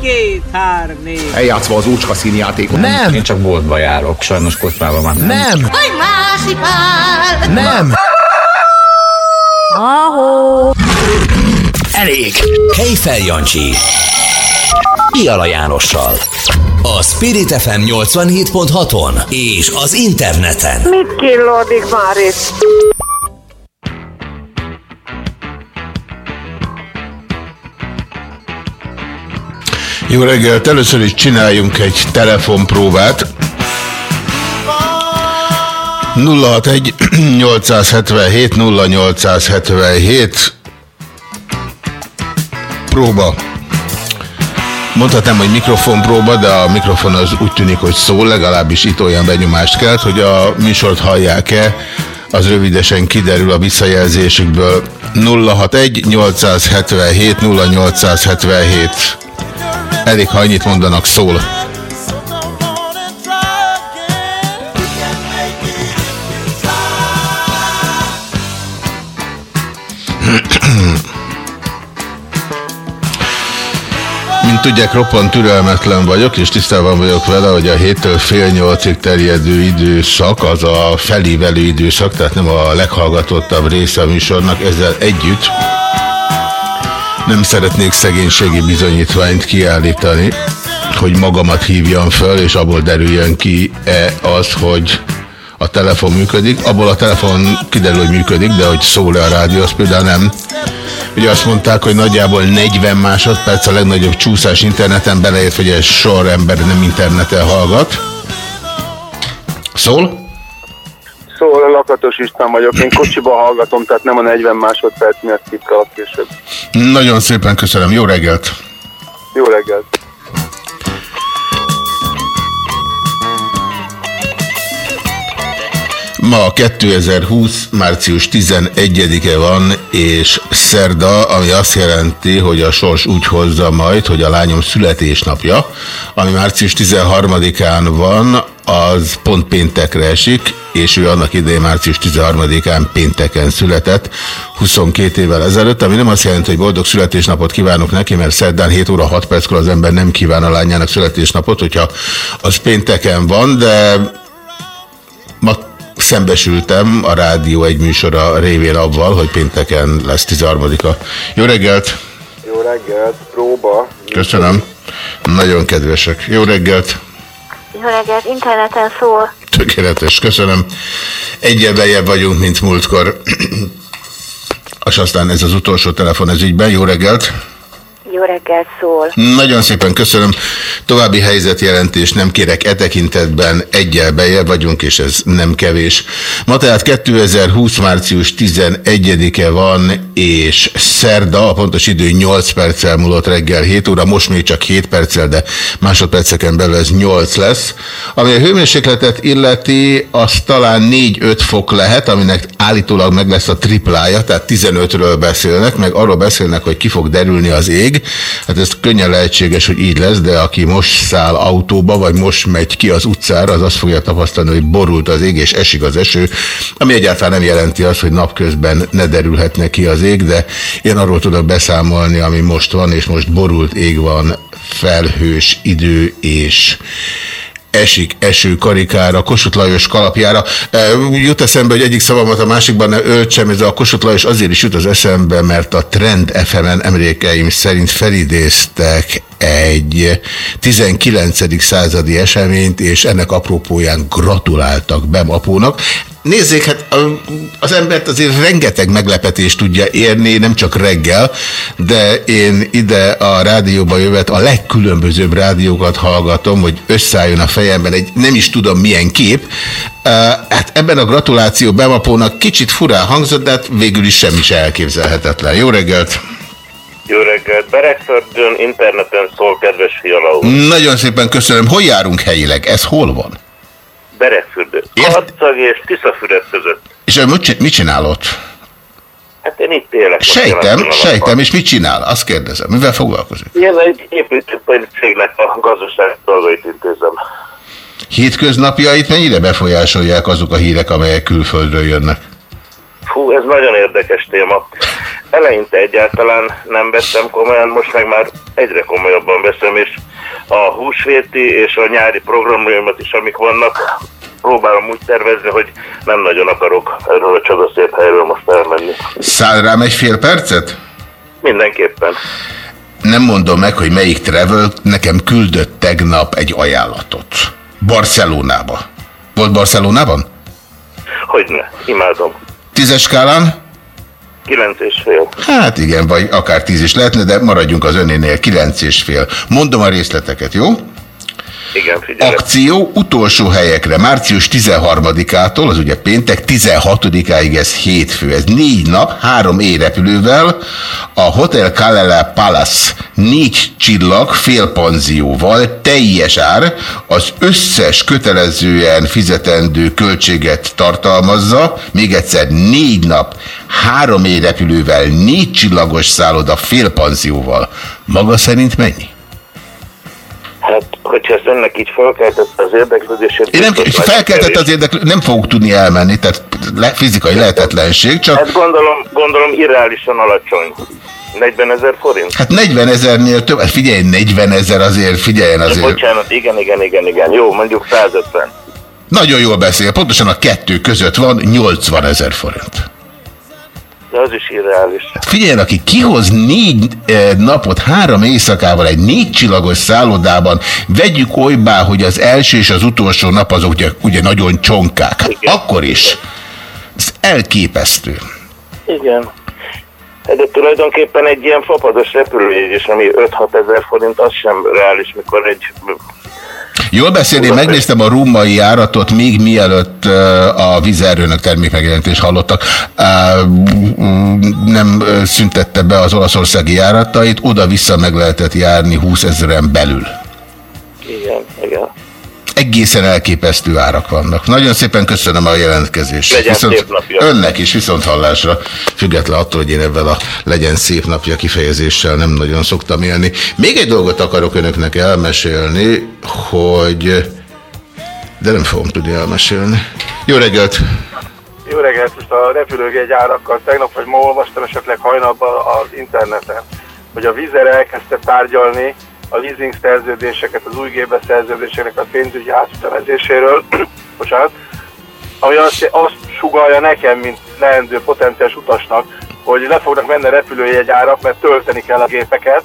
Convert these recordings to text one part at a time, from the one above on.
két, hár, négy. Eljátszva az úcska színjátékot. Nem! Én csak boltba járok, sajnos kocsmában már nem. Nem! Hogy másik! Nem! Ahó! Elég! Kejfel Jancsi. Piala Jánossal. A Spirit FM 87.6-on és az interneten. Mit killódik már itt? Jó reggelt! Először is csináljunk egy telefonpróbát. 061 877 0877 próba. Mondhatnám, hogy mikrofonpróba, de a mikrofon az úgy tűnik, hogy szól, legalábbis itt olyan benyomást kelt, hogy a műsort hallják-e, az rövidesen kiderül a visszajelzésükből. 061 877 0877 Elég, ha annyit mondanak, szól. Mint tudják, roppant türelmetlen vagyok, és tisztában vagyok vele, hogy a héttől fél nyolcig terjedő időszak, az a felívelő időszak, tehát nem a leghallgatottabb része a műsornak, ezzel együtt nem szeretnék szegénységi bizonyítványt kiállítani, hogy magamat hívjam föl, és abból derüljön ki -e az, hogy a telefon működik. Abból a telefon kiderül, hogy működik, de hogy szól-e a rádió, az például nem. Ugye azt mondták, hogy nagyjából 40 másodperc a legnagyobb csúszás interneten, beleért, hogy egy sor ember nem interneten hallgat. Szól? Szól, Lakatos István vagyok, én kocsiba hallgatom, tehát nem a 40 másodperc miatt a később. Nagyon szépen köszönöm, jó reggelt! Jó reggelt! Ma 2020. március 11-e van, és szerda, ami azt jelenti, hogy a sors úgy hozza majd, hogy a lányom születésnapja, ami március 13-án van, az pont péntekre esik, és ő annak idején március 13-án pénteken született, 22 évvel ezelőtt, ami nem azt jelenti, hogy boldog születésnapot kívánok neki, mert szerdán 7 óra 6 perckor az ember nem kíván a lányának születésnapot, hogyha az pénteken van, de ma szembesültem a rádió egy műsora révén avval, hogy pénteken lesz 13-a. Jó reggelt! Jó reggelt, próba. Köszönöm. Nagyon kedvesek. Jó reggelt! Reggelt, interneten szól. Tökéletes, köszönöm. Egyel bejebb vagyunk, mint múltkor. És aztán ez az utolsó telefon ez ügyben. Jó reggelt! Jó reggelt szól. Nagyon szépen köszönöm. További helyzetjelentés nem kérek e tekintetben egyel bejebb vagyunk, és ez nem kevés. Ma tehát 2020. március 11-e van, és szerda, a pontos idő 8 perccel múlott reggel 7 óra, most még csak 7 perccel, de másodperceken belül ez 8 lesz. Ami a hőmérsékletet illeti, az talán 4-5 fok lehet, aminek állítólag meg lesz a triplája, tehát 15-ről beszélnek, meg arról beszélnek, hogy ki fog derülni az ég, Hát ez könnyen lehetséges, hogy így lesz, de aki most száll autóba, vagy most megy ki az utcára, az azt fogja tapasztalni, hogy borult az ég, és esik az eső, ami egyáltalán nem jelenti azt, hogy napközben ne derülhetne ki az ég, de én arról tudok beszámolni, ami most van, és most borult ég van, felhős idő és esik eső karikára, Kossuth Lajos kalapjára. E, jut eszembe, hogy egyik szavamat a másikban ne öltsem, ez a Kossuth Lajos azért is jut az eszembe, mert a Trend FM-en emlékeim szerint felidéztek egy 19. századi eseményt, és ennek apropóján gratuláltak Bem apónak. Nézzék, hát az embert azért rengeteg meglepetést tudja érni, nem csak reggel, de én ide a rádióba jövet a legkülönbözőbb rádiókat hallgatom, hogy összeálljon a fejemben egy nem is tudom milyen kép. Hát ebben a gratuláció Bemapónak kicsit furán hangzott, de hát végül is semmi se elképzelhetetlen. Jó reggelt! Jó reggelt! Berekföldön interneten szól, kedves fiala Nagyon szépen köszönöm. Hol járunk helyileg? Ez hol van? Berekfürdő. Karcag és Tiszafüred között. És mit, mit csinál ott? Hát én itt élek. Sejtem, sejtem, és mit csinál? Azt kérdezem. Mivel foglalkozik? Én egy építőipari cégnek a gazdaság dolgait intézem. Hétköznapjait mennyire befolyásolják azok a hírek, amelyek külföldről jönnek? Fú, ez nagyon érdekes téma. eleinte egyáltalán nem vettem komolyan, most meg már egyre komolyabban veszem, és a húsvéti és a nyári programjaimat is, amik vannak, próbálom úgy tervezni, hogy nem nagyon akarok erről a csodaszép helyről most elmenni. Száll rám egy fél percet? Mindenképpen. Nem mondom meg, hogy melyik travel nekem küldött tegnap egy ajánlatot. Barcelonába. Volt Barcelonában? Hogyne, imádom. Tízes skálán? Kilenc és fél. Hát igen, vagy akár tíz is lehetne, de maradjunk az önénél, kilenc és fél. Mondom a részleteket, jó? Igen. Akció utolsó helyekre, március 13-ától, az ugye péntek, 16-áig ez hétfő, ez négy nap, három érepülővel, a Hotel Kalele Palace négy csillag félpanzióval, teljes ár, az összes kötelezően fizetendő költséget tartalmazza, még egyszer négy nap, három érepülővel, négy csillagos szálloda félpanzióval. Maga szerint mennyi? Hát, hogyha ezt önnek így felkeltette az érdeklődését... Én nem, felkeltett az érdeklő, nem fogok tudni elmenni, tehát le, fizikai lehetetlenség, csak Hát gondolom, gondolom irreálisan alacsony. 40 ezer forint? hát 40 ezernél több, hát figyelj, 40 ezer azért, figyeljen azért. Bocsánat, igen, igen, igen, igen. Jó, mondjuk 150. Nagyon jól beszél, pontosan a kettő között van 80 ezer forint. De az is irreális. Figyeljen, aki kihoz négy eh, napot három éjszakával egy négy csillagos szállodában, vegyük olybá, hogy az első és az utolsó nap azok ugye, ugye nagyon csonkák. Hát Igen. akkor is. Ez elképesztő. Igen. De tulajdonképpen egy ilyen fapados repülőjegy is, ami 5-6 ezer forint, az sem reális, mikor egy... Jól beszél, megnéztem a rumai járatot, még mielőtt a vízerőnök termékmegjelentést hallottak. Nem szüntette be az olaszországi járatait, oda-vissza meg lehetett járni 20 ezeren belül. Igen. Egészen elképesztő árak vannak. Nagyon szépen köszönöm a jelentkezést. Legyen szép napja. Önnek is viszont hallásra, független attól, hogy én ebben a legyen szép napja kifejezéssel nem nagyon szoktam élni. Még egy dolgot akarok önöknek elmesélni, hogy... De nem fogom tudni elmesélni. Jó reggelt! Jó reggelt, most a repülőgegy árakkal tegnap, vagy ma olvastam esetleg hajnalban az interneten, hogy a Vizer elkezdte tárgyalni a leasing szerződéseket, az új gépbeszerződéseknek a pénzügyi átütemezéséről, bocsánat, ami azt, azt sugalja nekem, mint leendő potenciális utasnak, hogy le fognak menni a repülőjegy árak, mert tölteni kell a gépeket,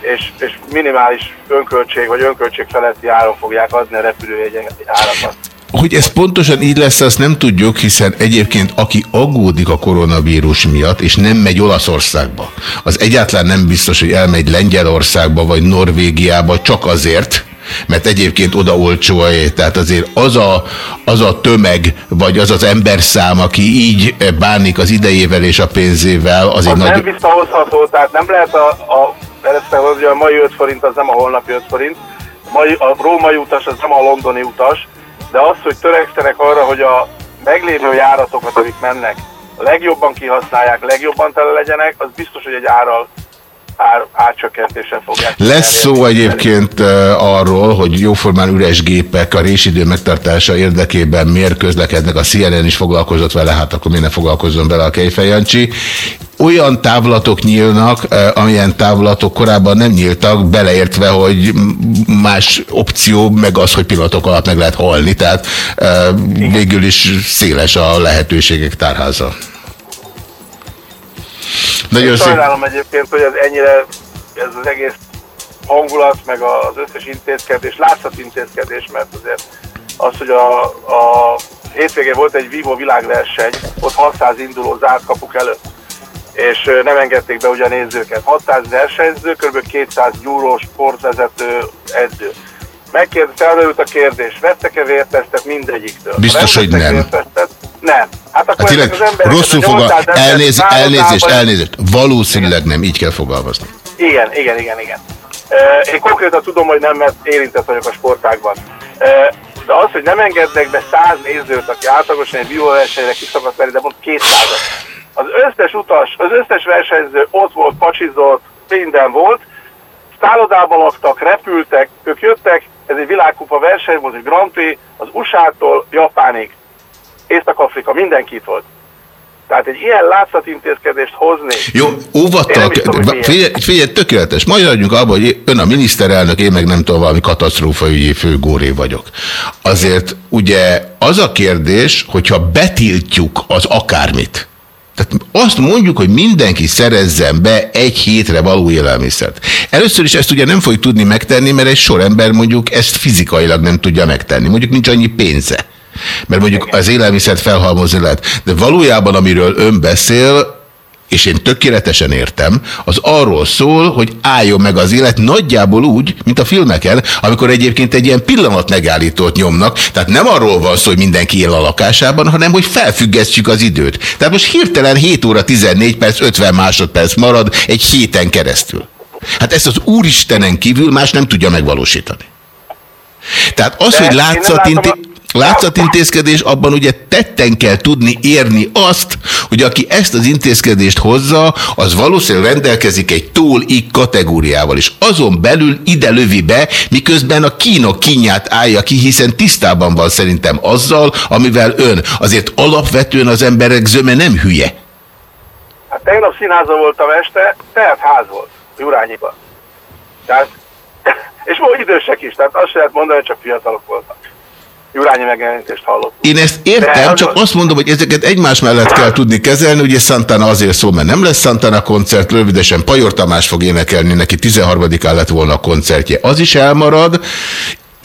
és, és minimális önköltség vagy önköltség feletti áron fogják adni a repülőjegy árakat. Hogy ez pontosan így lesz, azt nem tudjuk, hiszen egyébként aki aggódik a koronavírus miatt, és nem megy Olaszországba, az egyáltalán nem biztos, hogy elmegy Lengyelországba vagy Norvégiába csak azért, mert egyébként oda olcsó a jét. Tehát azért az a, az a tömeg, vagy az az emberszám, aki így bánik az idejével és a pénzével, az egy Az nagy... nem visszahozható, tehát nem lehet a, a, hogy a mai 5 forint az nem a holnapi 5 forint, a, mai, a római utas az nem a londoni utas, de az, hogy törekszenek arra, hogy a meglévő járatokat, amik mennek, legjobban kihasználják, legjobban tele legyenek, az biztos, hogy egy árral ár, árcsökkentéssel fogják. Lesz szó egyébként arról, hogy jóformán üres gépek a résidő megtartása érdekében miért közlekednek, a CNN is foglalkozott vele, hát akkor miért ne foglalkozzon bele a Kejfej Jancsi. Olyan távlatok nyílnak, amilyen távlatok korábban nem nyíltak, beleértve, hogy más opció, meg az, hogy pillanatok alatt meg lehet halni, tehát végül is széles a lehetőségek tárháza. Nagyon szép. sajnálom egyébként, hogy ez ennyire, ez az egész hangulat, meg az összes intézkedés, látszat intézkedés, mert azért az, hogy a, a hétvégén volt egy Vivo világverseny, ott 600 induló zárt kapuk előtt, és nem engedték be ugye a nézőket. 600 versenyző, kb. 200 gyúró sportvezető edző. Megkérd, felmerült a kérdés, vettek-e vértesztet mindegyiktől? Biztos, hogy nem. nem. Hát akkor Hát tényleg az emberek, rosszul fogal, 800 ember elnéz, elnézést, elnézést. Valószínűleg nem, így kell fogalmazni. Igen, igen, igen, igen. Én konkrétan tudom, hogy nem, mert érintett vagyok a sportágban. De az, hogy nem engednek be száz nézőt, aki átlagosan egy versenyre ki szokott venni, de mond 200 Az összes utas, az összes versenyző ott volt, pacsizott, minden volt, szállodában laktak, repültek, ők jöttek, ez egy világkupa verseny volt, egy Grand Prix, az USA-tól Japánig, Észak-Afrika, mindenki itt volt. Tehát egy ilyen látszatintézkedést hozni. Jó, óvattal, figyelj, figyelj, tökéletes. Majd adjunk abban, hogy ön a miniszterelnök, én meg nem tudom, valami katasztrófaügyi főgóré vagyok. Azért ugye az a kérdés, hogyha betiltjuk az akármit, tehát azt mondjuk, hogy mindenki szerezzen be egy hétre való élelmiszert. Először is ezt ugye nem fogjuk tudni megtenni, mert egy sor ember mondjuk ezt fizikailag nem tudja megtenni. Mondjuk nincs annyi pénze. Mert mondjuk az élelmiszert felhalmozni lehet. De valójában, amiről ön beszél, és én tökéletesen értem, az arról szól, hogy álljon meg az élet nagyjából úgy, mint a filmeken, amikor egyébként egy ilyen pillanat megállítót nyomnak, tehát nem arról van szó, hogy mindenki él a lakásában, hanem hogy felfüggesztjük az időt. Tehát most hirtelen 7 óra 14 perc, 50 másodperc marad egy héten keresztül. Hát ezt az Úristenen kívül más nem tudja megvalósítani. Tehát az, De hogy látszat, Látszatintézkedés, abban ugye tetten kell tudni érni azt, hogy aki ezt az intézkedést hozza, az valószínűleg rendelkezik egy túl-ik kategóriával, és azon belül ide lövi be, miközben a kínok kínját állja ki, hiszen tisztában van szerintem azzal, amivel ön. Azért alapvetően az emberek zöme nem hülye. Hát tegnap színházban voltam este, tehát ház volt, Jurányiban. Tehát, és volt idősek is, tehát azt lehet mondani, hogy csak fiatalok voltak. Jurányi megjelenítést hallott. Én ezt értem, csak azt mondom, hogy ezeket egymás mellett kell tudni kezelni. Ugye Santana azért szól, mert nem lesz Santana koncert, rövidesen Pajor Tamás fog énekelni, neki 13-án lett volna a koncertje. Az is elmarad,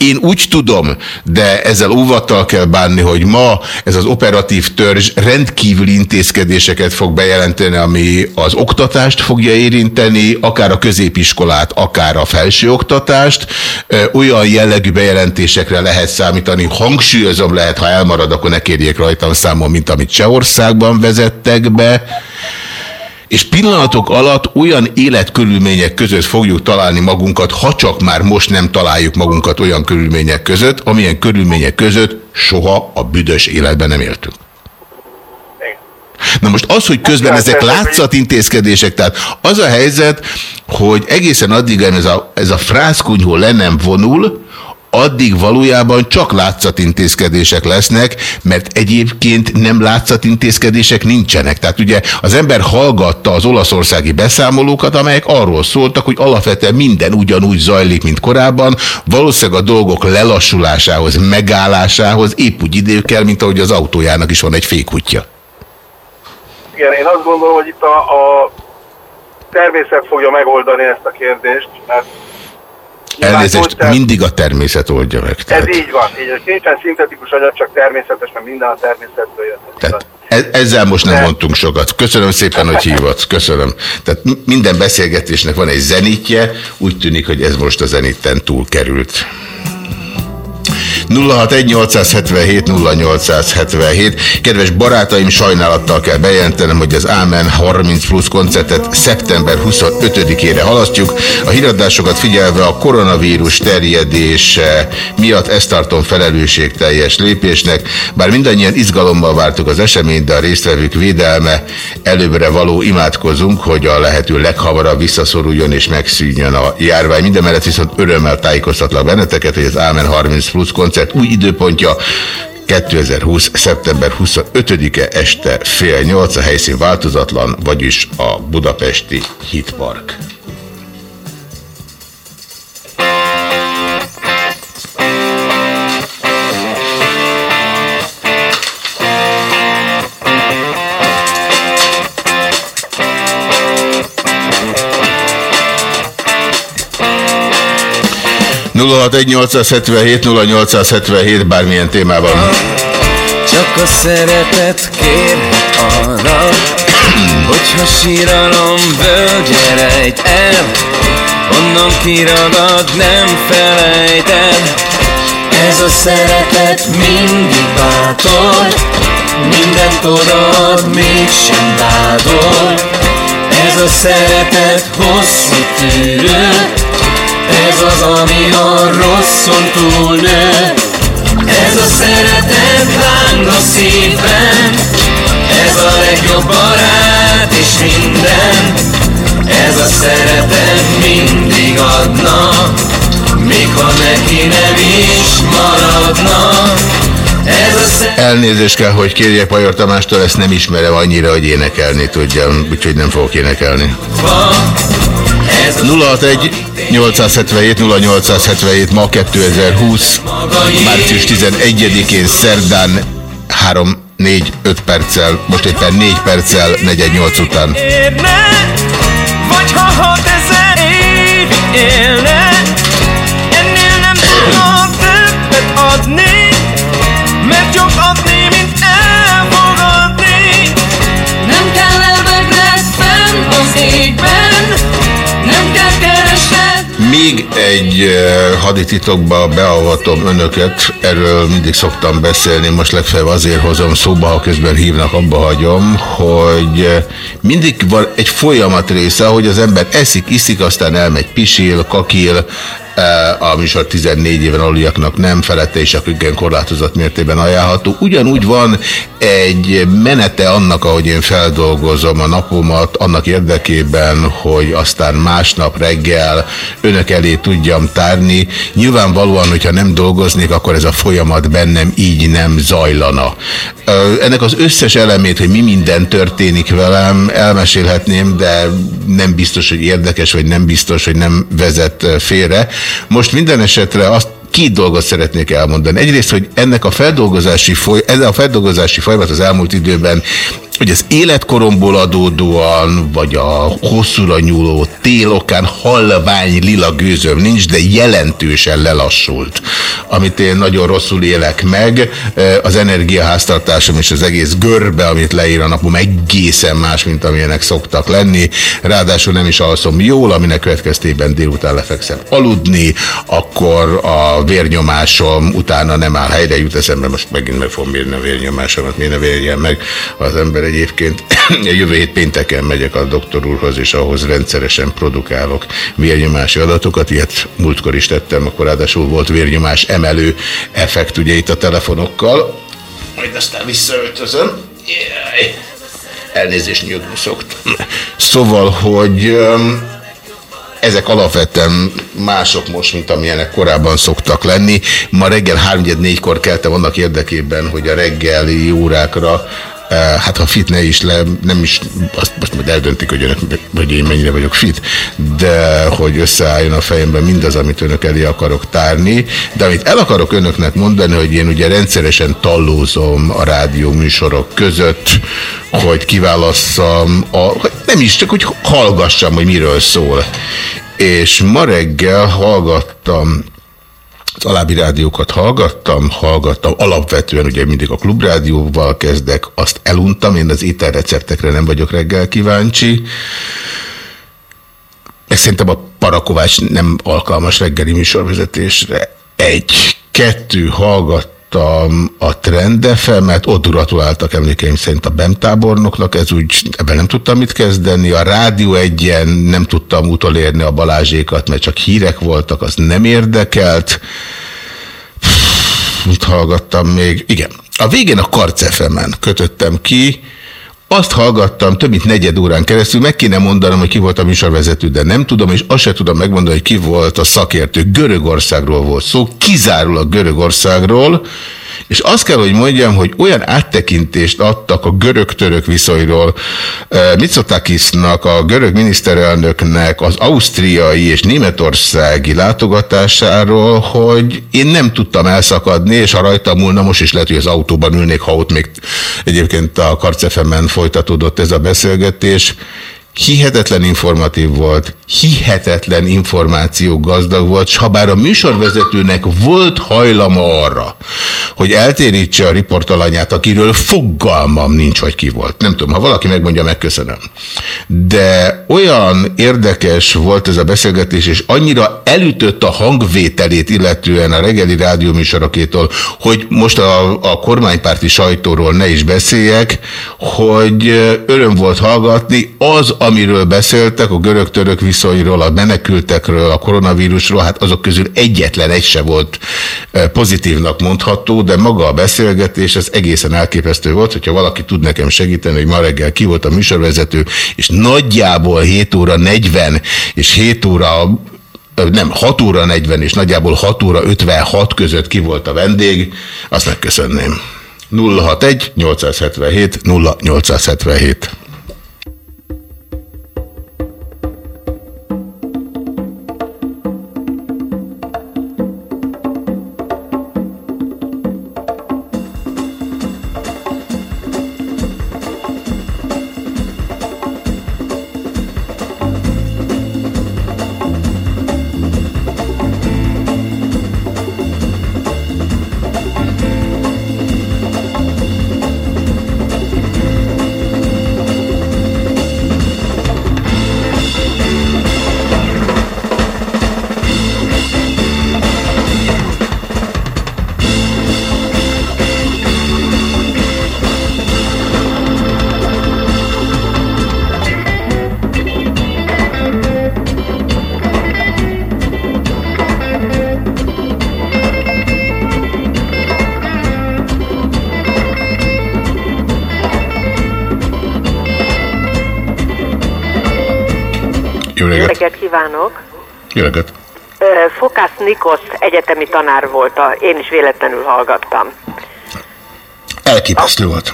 én úgy tudom, de ezzel óvattal kell bánni, hogy ma ez az operatív törzs rendkívüli intézkedéseket fog bejelenteni, ami az oktatást fogja érinteni, akár a középiskolát, akár a felsőoktatást. Olyan jellegű bejelentésekre lehet számítani, hangsúlyozom lehet, ha elmarad, akkor ne kérjék rajtam számon, mint amit Csehországban vezettek be és pillanatok alatt olyan életkörülmények között fogjuk találni magunkat, ha csak már most nem találjuk magunkat olyan körülmények között, amilyen körülmények között soha a büdös életben nem éltünk. Na most az, hogy közben ezek látszatintézkedések, tehát az a helyzet, hogy egészen addig ez a, ez a frászkunyhó le nem vonul, addig valójában csak látszatintézkedések lesznek, mert egyébként nem látszatintézkedések nincsenek. Tehát ugye az ember hallgatta az olaszországi beszámolókat, amelyek arról szóltak, hogy alapvetően minden ugyanúgy zajlik, mint korábban, valószínűleg a dolgok lelassulásához, megállásához épp úgy idő kell, mint ahogy az autójának is van egy fékutya. Igen, én azt gondolom, hogy itt a, a természet fogja megoldani ezt a kérdést, mert Elnézést, mindig a természet oldja meg. Tehát. Ez így van. Így, nincsen szintetikus anyag, csak természetes, mert minden a természetből jött. Tehát e- ezzel most nem mondtunk sokat. Köszönöm szépen, hogy hívott. Köszönöm. Tehát minden beszélgetésnek van egy zenitje, úgy tűnik, hogy ez most a zenitten túl került. 061 0877 Kedves barátaim, sajnálattal kell bejelentenem, hogy az Ámen 30 plusz koncertet szeptember 25-ére halasztjuk. A híradásokat figyelve a koronavírus terjedése miatt ezt tartom felelősségteljes lépésnek, bár mindannyian izgalommal vártuk az eseményt, de a résztvevők védelme előbbre való imádkozunk, hogy a lehető leghamarabb visszaszoruljon és megszűnjön a járvány. Mindemellett viszont örömmel tájékoztatlak benneteket, hogy az Ámen 30 plusz koncert koncert új időpontja 2020. szeptember 25-e este fél nyolc, a helyszín változatlan, vagyis a budapesti Hitpark. 061 0877 bármilyen témában. Csak a szeretet kér arra, hogyha síralomből gyerejt el, onnan kiragad, nem felejted. Ez a szeretet mindig bátor, mindent odaad, mégsem vádol. Ez a szeretet hosszú tűrő, ez az, ami a rosszon túlnő. Ez a szeretet láng a szívben. Ez a legjobb barát és minden. Ez a szeretet mindig adna Még ha neki nem is maradna. Elnézést kell, hogy kérjek Pajor Tamástól, ezt nem ismerem annyira, hogy énekelni tudjam, úgyhogy nem fogok énekelni. 061 877 0877 ma 2020 március 11-én szerdán 3 4 5 perccel, most éppen 4 perccel 48 után. Érne, vagy ha hat ezer évig élne, Még egy hadititokba beavatom önöket, erről mindig szoktam beszélni, most legfeljebb azért hozom szóba, ha közben hívnak, abba hagyom, hogy mindig van egy folyamat része, hogy az ember eszik, iszik, aztán elmegy, pisil, kakil, a műsor 14 éven aluliaknak nem felette, és akkor igen korlátozott mértében ajánlható. Ugyanúgy van egy menete annak, ahogy én feldolgozom a napomat, annak érdekében, hogy aztán másnap reggel önök elé tudjam tárni. Nyilvánvalóan, hogyha nem dolgoznék, akkor ez a folyamat bennem így nem zajlana. Ennek az összes elemét, hogy mi minden történik velem, elmesélhetném, de nem biztos, hogy érdekes, vagy nem biztos, hogy nem vezet félre. Most minden esetre azt két dolgot szeretnék elmondani. Egyrészt, hogy ennek a feldolgozási, foly, ez a feldolgozási folyamat az elmúlt időben hogy az életkoromból adódóan, vagy a hosszúra nyúló télokán halvány lila gőzöm nincs, de jelentősen lelassult. Amit én nagyon rosszul élek meg, eh, az energiaháztartásom és az egész görbe, amit leír a napom, egészen más, mint amilyenek szoktak lenni. Ráadásul nem is alszom jól, aminek következtében délután lefekszem aludni, akkor a vérnyomásom utána nem áll helyre, jut eszembe, most megint meg fogom mérni a vérnyomásomat, miért ne vérjen meg az ember egyébként. Jövő hét pénteken megyek a doktor úrhoz, és ahhoz rendszeresen produkálok vérnyomási adatokat, ilyet múltkor is tettem, akkor ráadásul volt vérnyomás emelő effekt ugye itt a telefonokkal. Majd aztán visszaöltözöm. Jaj. Elnézést nyugodni szoktam. Szóval, hogy ezek alapvetően mások most, mint amilyenek korábban szoktak lenni. Ma reggel 3-4-kor keltem annak érdekében, hogy a reggeli órákra Hát ha fit ne is le, nem is, azt most majd eldöntik, hogy, önök, hogy én mennyire vagyok fit, de hogy összeálljon a fejemben mindaz, amit önök elé akarok tárni, de amit el akarok önöknek mondani, hogy én ugye rendszeresen tallózom a rádió műsorok között, hogy kiválasszam, a, nem is, csak hogy hallgassam, hogy miről szól. És ma reggel hallgattam az alábbi rádiókat hallgattam, hallgattam, alapvetően ugye mindig a klubrádióval kezdek, azt eluntam, én az ételreceptekre nem vagyok reggel kíváncsi. Meg szerintem a Parakovács nem alkalmas reggeli műsorvezetésre. Egy, kettő, hallgattam a trendefemet, ott gratuláltak emlékeim szerint a bemtábornoknak, ez úgy, ebben nem tudtam mit kezdeni, a Rádió egyen nem tudtam utolérni a Balázsékat, mert csak hírek voltak, az nem érdekelt. Mit hallgattam még? Igen. A végén a Karcefemen kötöttem ki, azt hallgattam több mint negyed órán keresztül, meg kéne mondanom, hogy ki volt a műsorvezető, de nem tudom, és azt se tudom megmondani, hogy ki volt a szakértő. Görögországról volt szó, kizárólag Görögországról, és azt kell, hogy mondjam, hogy olyan áttekintést adtak a görög-török viszonyról. Mitsotakisnak, a görög miniszterelnöknek az ausztriai és németországi látogatásáról, hogy én nem tudtam elszakadni, és ha rajta múlna, most is lehet, hogy az autóban ülnék, ha ott még egyébként a Karcefemen folytatódott ez a beszélgetés, hihetetlen informatív volt, hihetetlen információ gazdag volt, s ha a műsorvezetőnek volt hajlama arra, hogy eltérítse a riportalanyát, akiről fogalmam nincs, hogy ki volt. Nem tudom, ha valaki megmondja, megköszönöm. De olyan érdekes volt ez a beszélgetés, és annyira elütött a hangvételét, illetően a reggeli rádióműsorokétól, hogy most a, a kormánypárti sajtóról ne is beszéljek, hogy öröm volt hallgatni, az, amiről beszéltek, a görög-török viszonyról, a menekültekről, a koronavírusról, hát azok közül egyetlen egy se volt pozitívnak mondható, de maga a beszélgetés az egészen elképesztő volt, hogyha valaki tud nekem segíteni, hogy ma reggel ki volt a műsorvezető, és nagyjából 7 óra 40 és 7 óra nem, 6 óra 40 és nagyjából 6 óra 56 között ki volt a vendég, azt megköszönném. 061 877 0877 Jó Jó reggelt! reggelt kívánok! Jó reggelt! Fokász Nikosz egyetemi tanár volt, a, én is véletlenül hallgattam. Elképesztő volt.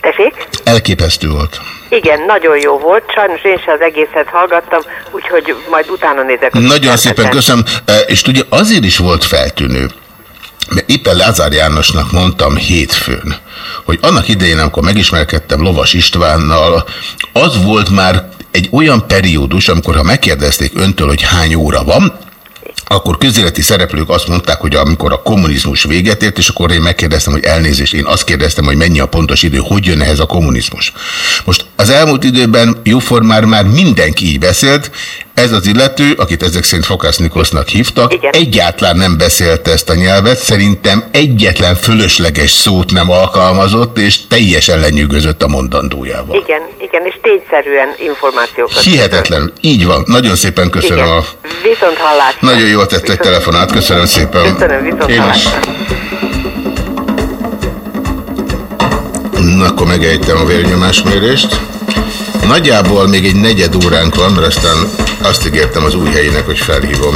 Tessék? Elképesztő volt. Igen, nagyon jó volt, sajnos én sem az egészet hallgattam, úgyhogy majd utána nézek. Nagyon szépen köszönöm. És tudja, azért is volt feltűnő, mert éppen Lázár Jánosnak mondtam hétfőn, hogy annak idején, amikor megismerkedtem Lovas Istvánnal, az volt már egy olyan periódus, amikor ha megkérdezték öntől, hogy hány óra van, akkor közéleti szereplők azt mondták, hogy amikor a kommunizmus véget ért, és akkor én megkérdeztem, hogy elnézést, én azt kérdeztem, hogy mennyi a pontos idő, hogy jön ehhez a kommunizmus. Most az elmúlt időben jóformán már mindenki így beszélt, ez az illető, akit ezek szerint Fokász Nikosznak hívtak, Igen. egyáltalán nem beszélte ezt a nyelvet, szerintem egyetlen fölösleges szót nem alkalmazott, és teljesen lenyűgözött a mondandójával. Igen, igen, és tényszerűen információkat. Hihetetlen. Így van. Nagyon szépen köszönöm Igen. a... Viszont hallásra. Nagyon jól tett egy telefonát, köszönöm szépen. Köszönöm, viszont Én is. Na, akkor megejtem a vérnyomásmérést. Nagyjából még egy negyed óránk van, mert aztán azt ígértem az új helyének, hogy felhívom.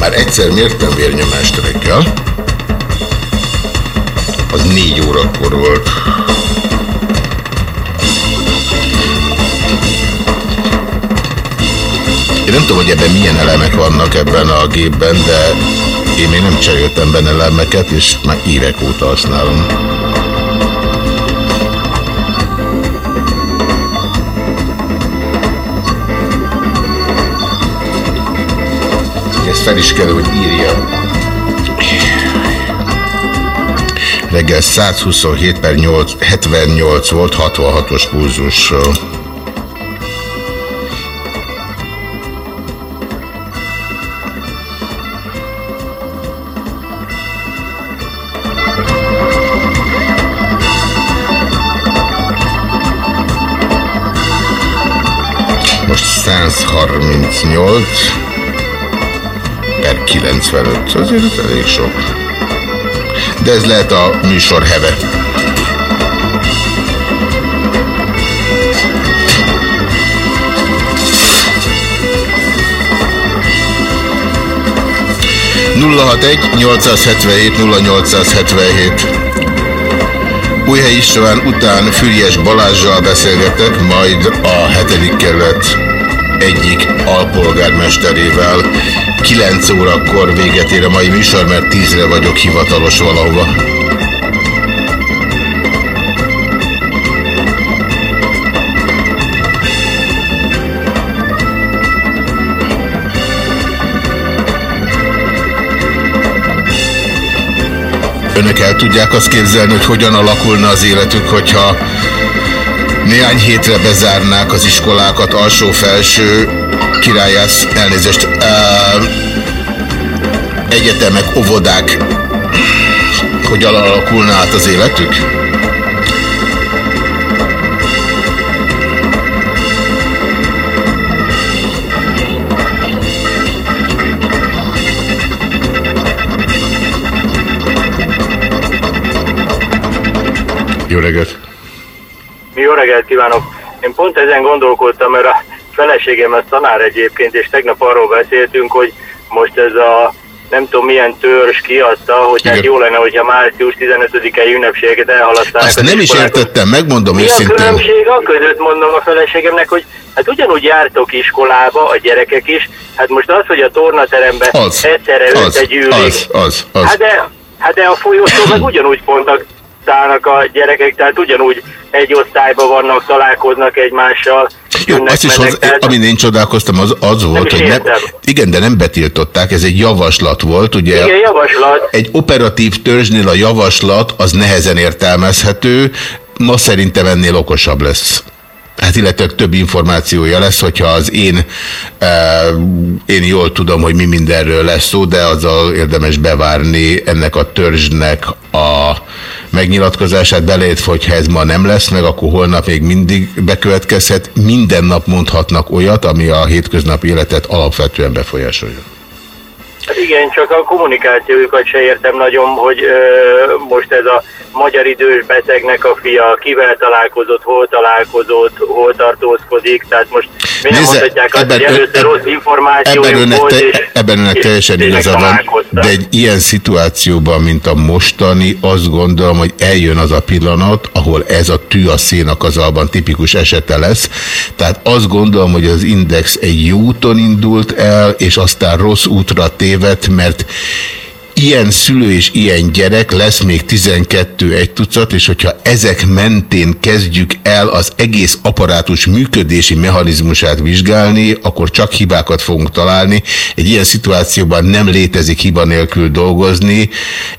Már egyszer mértem vérnyomást reggel. Az négy órakor volt. Én nem tudom, hogy ebben milyen elemek vannak ebben a gépben, de én még nem cseréltem benne elemeket, és már évek óta használom. Ezt fel is kell, hogy írjam. Reggel 127 per 8, 78 volt, 66-os pulzussal. 138 per 95. Azért ez elég sok. De ez lehet a műsor heve. nulla hat egy 877 0877 Újhely István után Füriás Balázsjal beszélgetek, majd a hetedik kerület egyik alpolgármesterével. 9 órakor véget ér a mai műsor, mert 10-re vagyok hivatalos valahova. Önök el tudják azt képzelni, hogy hogyan alakulna az életük, hogyha néhány hétre bezárnák az iskolákat, alsó-felső, királyász, elnézést, uh, egyetemek, óvodák, hogyan alakulna át az életük? Jó reggelt! Reggelt kívánok! Én pont ezen gondolkodtam, mert a feleségem az tanár egyébként, és tegnap arról beszéltünk, hogy most ez a nem tudom milyen törzs kiadta, hogy hát jó lenne, hogyha március 15-i ünnepséget elhalasztják. Azt nem is értettem, megmondom Mi a őszintén. különbség a között, mondom a feleségemnek, hogy hát ugyanúgy jártok iskolába, a gyerekek is, hát most az, hogy a tornaterembe Az, egyszerre az, összegyűlik, az, az, az. Hát, de, hát de a folyosó meg ugyanúgy kontaktálnak a gyerekek, tehát ugyanúgy egy osztályban vannak, találkoznak egymással. Jó, jönnek, azt is, mennek, hoz, tehát- amin én csodálkoztam, az, az volt, is hogy nem, igen, de nem betiltották, ez egy javaslat volt, ugye Igen, javaslat. egy operatív törzsnél a javaslat az nehezen értelmezhető, ma szerintem ennél okosabb lesz. Hát illetve több információja lesz, hogyha az én, e, én jól tudom, hogy mi mindenről lesz szó, de azzal érdemes bevárni ennek a törzsnek a megnyilatkozását, belét, hogyha ez ma nem lesz meg, akkor holnap még mindig bekövetkezhet. Minden nap mondhatnak olyat, ami a hétköznapi életet alapvetően befolyásolja. Hát igen, csak a kommunikációjukat se értem nagyon, hogy ö, most ez a magyar idős betegnek a fia kivel találkozott, hol találkozott, hol tartózkodik, tehát most mi nem mondhatják azt, hogy először rossz információ Ebben önnek, volt, te, és, ebben önnek és teljesen igaza van, de egy ilyen szituációban, mint a mostani, azt gondolom, hogy eljön az a pillanat, ahol ez a tű a szénakazalban tipikus esete lesz. Tehát azt gondolom, hogy az Index egy jó úton indult el, és aztán rossz útra tévedt, mert ilyen szülő és ilyen gyerek lesz még 12 egy tucat, és hogyha ezek mentén kezdjük el az egész apparátus működési mechanizmusát vizsgálni, akkor csak hibákat fogunk találni. Egy ilyen szituációban nem létezik hiba nélkül dolgozni.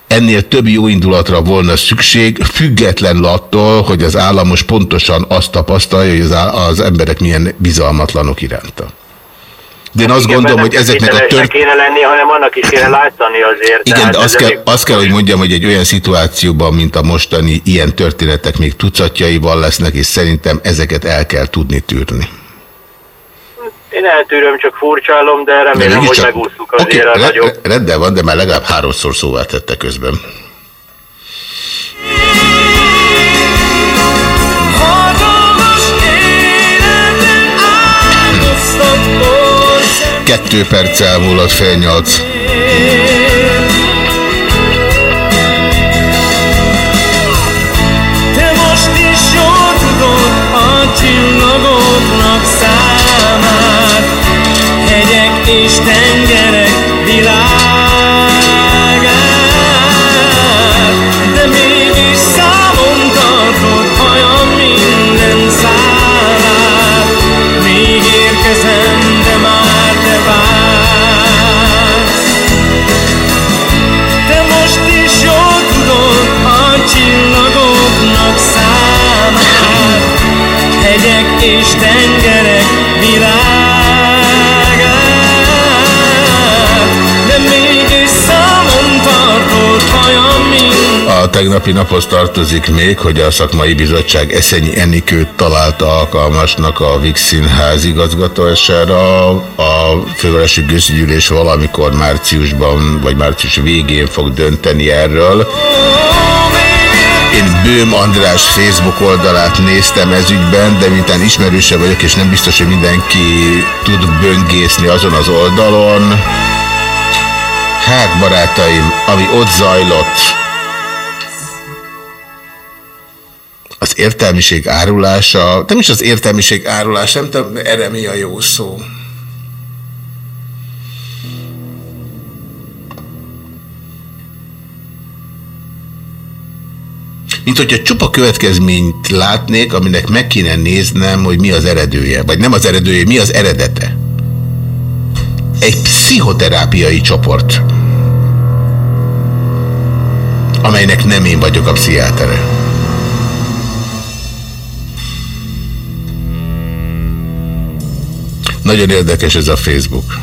Ennél több jó indulatra volna szükség, függetlenül attól, hogy az államos pontosan azt tapasztalja, hogy az, az emberek milyen bizalmatlanok iránta. De én azt Igen, gondolom, hogy ezeknek a tört... kéne lenni, hanem annak is kéne látszani azért. Igen, de azt kell, elég- azt kell, hogy mondjam, hogy egy olyan szituációban, mint a mostani, ilyen történetek még tucatjaival lesznek, és szerintem ezeket el kell tudni tűrni. Én eltűröm, csak furcsálom, de remélem, hogy mégiscsak- megúsztuk Oké, azért a re- nagyobb. re- rendben van, de már legalább háromszor szóvá tette közben. Kettő perc elmúlott fél nyolc. Te most is tegnapi naphoz tartozik még, hogy a szakmai bizottság Eszenyi Enikőt találta alkalmasnak a Vix Színház igazgatósára. A fővárosi közgyűlés valamikor márciusban, vagy március végén fog dönteni erről. Én Bőm András Facebook oldalát néztem ez ügyben, de mintán ismerőse vagyok, és nem biztos, hogy mindenki tud böngészni azon az oldalon. Hát, barátaim, ami ott zajlott, az értelmiség árulása, nem is az értelmiség árulása, nem tudom, erre mi a jó szó. Mint hogyha csupa következményt látnék, aminek meg kéne néznem, hogy mi az eredője. Vagy nem az eredője, mi az eredete. Egy pszichoterápiai csoport, amelynek nem én vagyok a pszichiátere. Nagyon érdekes ez a Facebook.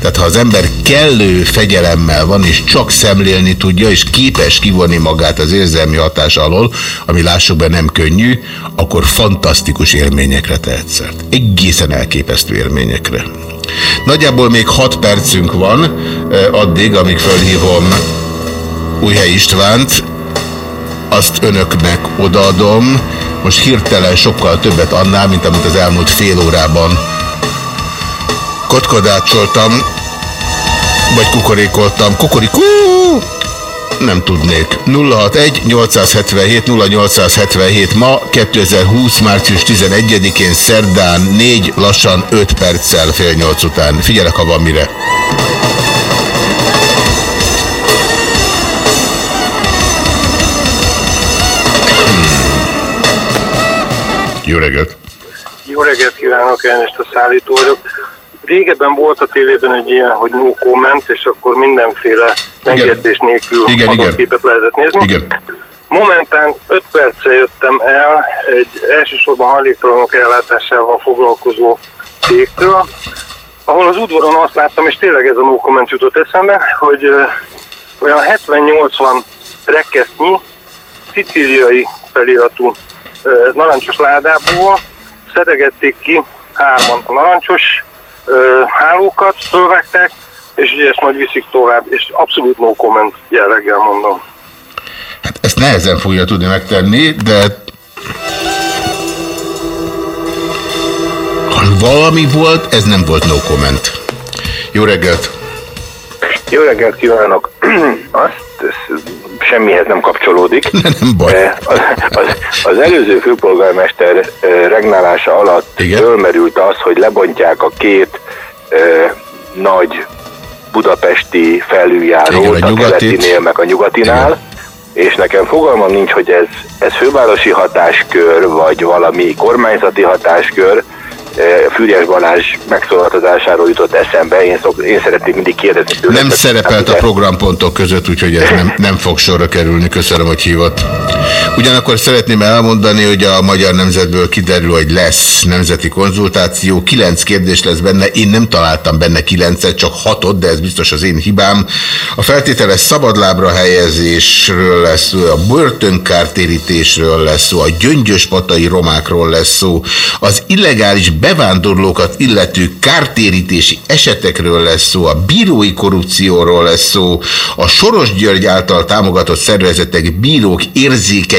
Tehát ha az ember kellő fegyelemmel van, és csak szemlélni tudja, és képes kivonni magát az érzelmi hatás alól, ami lássuk be nem könnyű, akkor fantasztikus élményekre tehet szert. Egészen elképesztő élményekre. Nagyjából még 6 percünk van, addig, amíg fölhívom Újhely Istvánt, azt önöknek odaadom. Most hirtelen sokkal többet annál, mint amit az elmúlt fél órában Kotkodácsoltam, vagy kukorékoltam. Kukorikú! Nem tudnék. 061 877 0877 ma 2020. március 11-én szerdán 4 lassan 5 perccel fél 8 után. Figyelek, ha van mire. Jó reggelt! Jó reggelt kívánok, elnézést a szállító vagyok. Régebben volt a tévében egy ilyen, hogy no comment, és akkor mindenféle megjegyzés nélkül Igen, igen. képet lehetett nézni. Igen. Momentán 5 perccel jöttem el egy elsősorban hajléktalanok ellátásával foglalkozó cégtől, ahol az udvaron azt láttam, és tényleg ez a no comment jutott eszembe, hogy olyan 70-80 rekesztnyi szicíliai feliratú narancsos ládából szedegették ki hárman a narancsos hálókat, fölvágták, és ugye ezt majd viszik tovább, és abszolút no comment jelleggel mondom. Hát ezt nehezen fogja tudni megtenni, de ha valami volt, ez nem volt no comment. Jó reggelt! Jó reggelt kívánok! Azt semmihez nem kapcsolódik. nem baj. De Az, az, az előző főpolgármester eh, regnálása alatt Igen? fölmerült az, hogy lebontják a két eh, nagy budapesti felüljárót, Igen, a a, keletinél meg a nyugatinál, és nekem fogalmam nincs, hogy ez, ez fővárosi hatáskör, vagy valami kormányzati hatáskör, Eh, Fűrjes Balázs megszólaltatásáról jutott eszembe, én, szok, én szeretnék mindig kérdezni tőle. Nem szerepelt a programpontok között, úgyhogy ez nem, nem fog sorra kerülni. Köszönöm, hogy hívott. Ugyanakkor szeretném elmondani, hogy a Magyar Nemzetből kiderül, hogy lesz nemzeti konzultáció. Kilenc kérdés lesz benne. Én nem találtam benne kilencet, csak hatot, de ez biztos az én hibám. A feltételes szabadlábra helyezésről lesz szó, a börtönkártérítésről lesz szó, a gyöngyöspatai romákról lesz szó, az illegális bevándorlókat illető kártérítési esetekről lesz szó, a bírói korrupcióról lesz szó, a Soros György által támogatott szervezetek bírók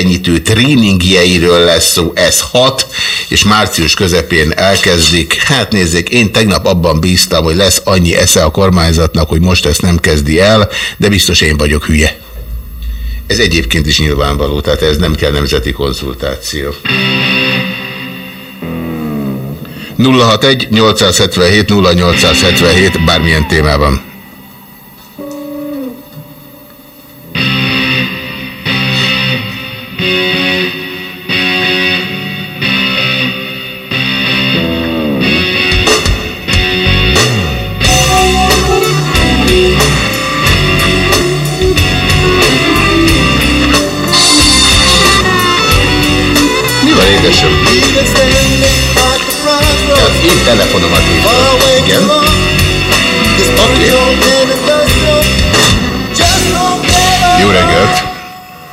érzékenyítő tréningjeiről lesz szó, ez hat, és március közepén elkezdik. Hát nézzék, én tegnap abban bíztam, hogy lesz annyi esze a kormányzatnak, hogy most ezt nem kezdi el, de biztos én vagyok hülye. Ez egyébként is nyilvánvaló, tehát ez nem kell nemzeti konzultáció. 061 877 0877 bármilyen témában. Tehát én telefonomat hívtam. Igen? Oké. Jó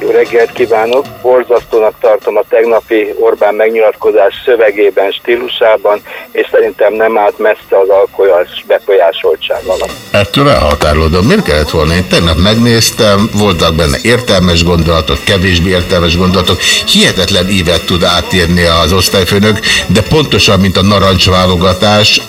Jó reggelt kívánok! Borzasztónak tartom a tegnapi Orbán megnyilatkozás szövegében, stílusában, és szerintem nem állt messze az alkohols befolyásoltság alatt. Ettől elhatárolódom. Miért kellett volna? Én tegnap megnéztem, voltak benne értelmes gondolatok, kevésbé értelmes gondolatok. Hihetetlen ívet tud átírni az osztályfőnök, de pontosan, mint a narancsválogatás,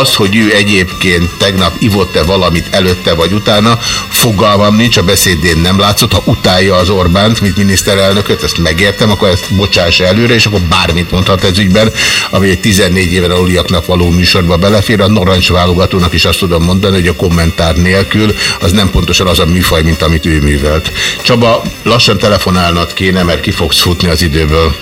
az, hogy ő egyébként tegnap ivott-e valamit előtte vagy utána, fogalmam nincs, a beszédén nem látszott. Ha utálja az Orbánt, mint miniszterelnököt, ezt megértem, akkor ezt bocsássa előre, és akkor bármit mondhat ez ügyben, ami egy 14 éven aluliaknak való műsorba belefér. A narancsválogatónak is azt tudom mondani, hogy a kommentár nélkül az nem pontosan az a műfaj, mint amit ő művelt. Csaba, lassan telefonálnod kéne, mert ki fogsz futni az időből.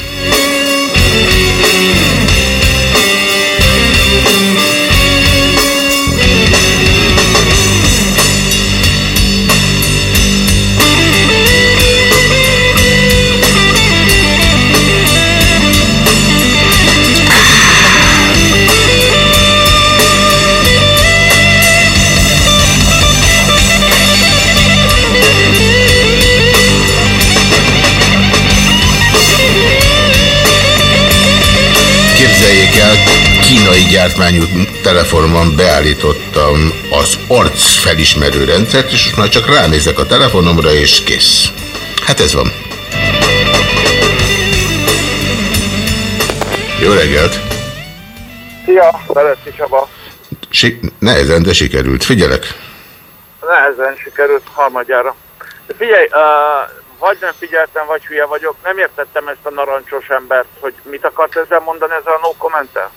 Kínai gyártmányú telefonomon beállítottam az arc felismerő rendszert, és most már csak ránézek a telefonomra, és kész. Hát ez van. Jó reggelt! Szia, Veleci Csaba. Si nehezen, de sikerült. Figyelek. Nehezen sikerült harmadjára. De figyelj, uh, vagy nem figyeltem, vagy hülye vagyok. Nem értettem ezt a narancsos embert, hogy mit akart ezzel mondani ezzel a no kommentel?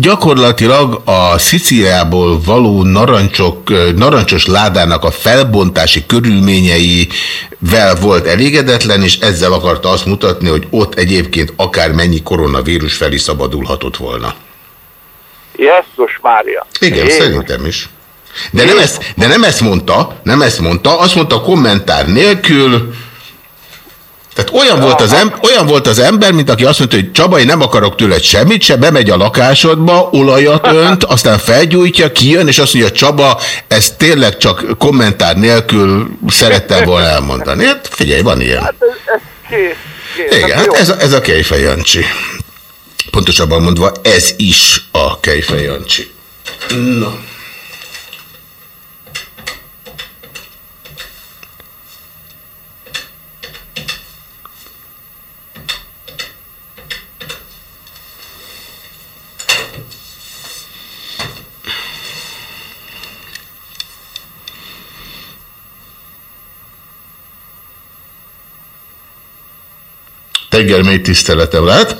Gyakorlatilag a Szicíliából való narancsok, narancsos ládának a felbontási körülményeivel volt elégedetlen, és ezzel akarta azt mutatni, hogy ott egyébként akár mennyi koronavírus fel is szabadulhatott volna. Jézus Mária. Igen, Jézus. szerintem is. De nem, ezt, de nem ezt mondta, nem ezt mondta, azt mondta kommentár nélkül, tehát olyan volt, az ember, olyan volt az ember, mint aki azt mondta, hogy Csaba, én nem akarok tőled semmit, se bemegy a lakásodba, olajat önt, aztán felgyújtja, kijön, és azt mondja, Csaba, ezt tényleg csak kommentár nélkül szerettem volna elmondani. Hát figyelj, van ilyen. Hát ez, ez kész, kész. Igen, hát ez a, ez a Kejfej Jancsi. Pontosabban mondva, ez is a Kejfej Jancsi. No. Teggel mély tiszteletem lehet.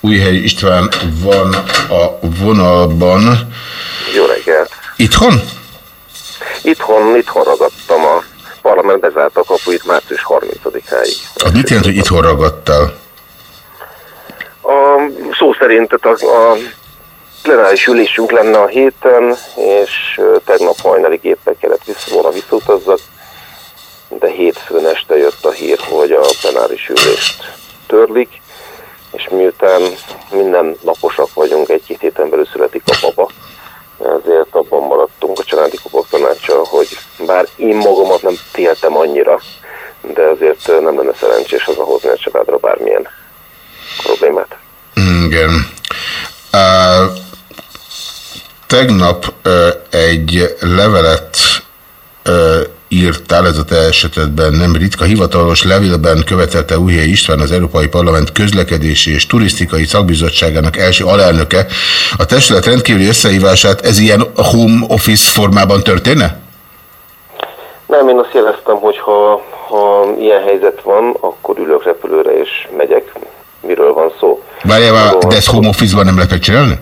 Újhely István van a vonalban. Jó reggelt! Itthon? Itthon, itthon ragadtam a parlament bezárt a kapuit március 30-áig. Az mit jelent, hogy itthon ragadtál? A szó szerint a, a plenáris ülésünk lenne a héten, és tegnap hajnalig éppen kellett vissza, volna visszautazzak, de hétfőn este jött a hír, hogy a plenáris ülést törlik, és miután minden naposak vagyunk, egy-két héten belül születik a baba, ezért abban maradtunk a családi kupok tanácsa, hogy bár én magamat nem féltem annyira, de azért nem lenne szerencsés az hozni a családra bármilyen problémát. Igen. Uh, tegnap uh, egy levelet uh, írtál, ez a te esetedben nem ritka, hivatalos levélben követelte Újhely István az Európai Parlament közlekedési és turisztikai szakbizottságának első alelnöke a testület rendkívüli összehívását, ez ilyen home office formában történne? Nem, én azt jeleztem, hogy ha, ha ilyen helyzet van, akkor ülök repülőre és megyek. Miről van szó? Várjál, de ezt home office-ban nem lehet csinálni?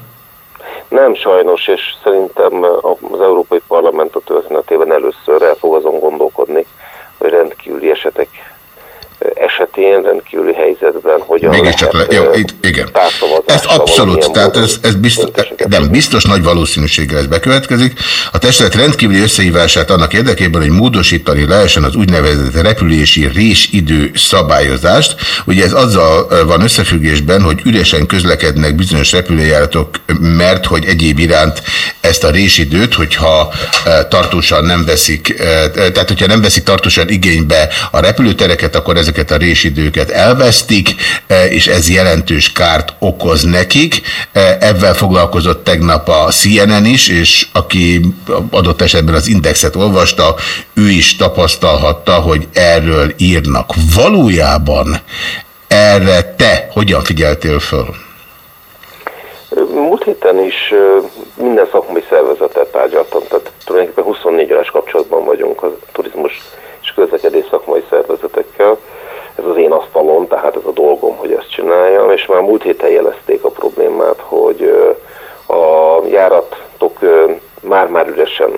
Nem sajnos, és szerintem az Európai Parlament a történetében először el fog azon gondolkodni, hogy rendkívüli esetek esetén, rendkívüli helyzetben hogyan le, lehet jó, ö, itt, igen. Ez abszolút, tehát ez, ez biztos, nem, biztos nagy valószínűséggel ez bekövetkezik. A testület rendkívüli összehívását annak érdekében, hogy módosítani lehessen az úgynevezett repülési résidő szabályozást. Ugye ez azzal van összefüggésben, hogy üresen közlekednek bizonyos repülőjáratok, mert hogy egyéb iránt ezt a résidőt, hogyha tartósan nem veszik, tehát hogyha nem veszik tartósan igénybe a repülőtereket, akkor ezeket a résidőket elvesztik, e, és ez jelentős kárt okoz nekik. E, Ebben foglalkozott tegnap a CNN is, és aki adott esetben az indexet olvasta, ő is tapasztalhatta, hogy erről írnak. Valójában erre te hogyan figyeltél föl? Múlt héten is ö, minden szakmai szervezetet tárgyaltam, tehát tulajdonképpen 24 órás kapcsolatban vagyunk a turizmus és közlekedés szakmai szervezetekkel. Ez az én asztalom, tehát ez a dolgom, hogy ezt csináljam, és már múlt héten jelezték a problémát, hogy a járatok már-már üresen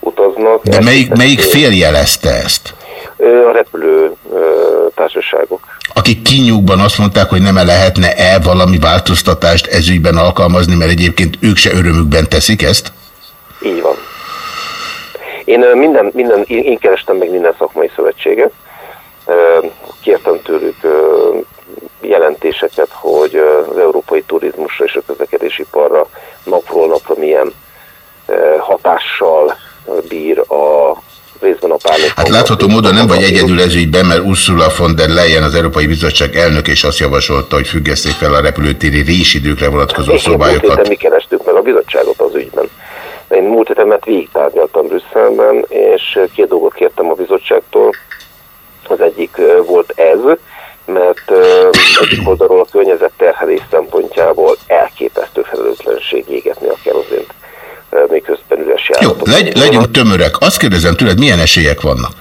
utaznak. De melyik, melyik fél jelezte ezt? A repülő társaságok. Akik kinyugban azt mondták, hogy nem -e lehetne-e valami változtatást ezügyben alkalmazni, mert egyébként ők se örömükben teszik ezt? Így van. Én minden, minden, én kerestem meg minden szakmai szövetséget, kértem tőlük jelentéseket, hogy az európai turizmusra és a közlekedésiparra napról napra milyen hatással bír a részben a párnék. Hát látható módon nem vagy egyedül ez ügyben, mert Ursula von der Leyen, az Európai Bizottság elnök, és azt javasolta, hogy függesszék fel a repülőtéri résidőkre vonatkozó szabályokat. mi kerestük meg a bizottságot az ügyben. Én múlt héten mert végig tárgyaltam Brüsszelben, és két dolgot kértem a bizottságtól. Az egyik volt ez, mert egyik oldalról a környezetterhelés terhelés szempontjából elképesztő felelőtlenség égetni a kerozint, miközben üres Jó, járatok. legy, legyünk tömörek. Azt kérdezem tőled, milyen esélyek vannak?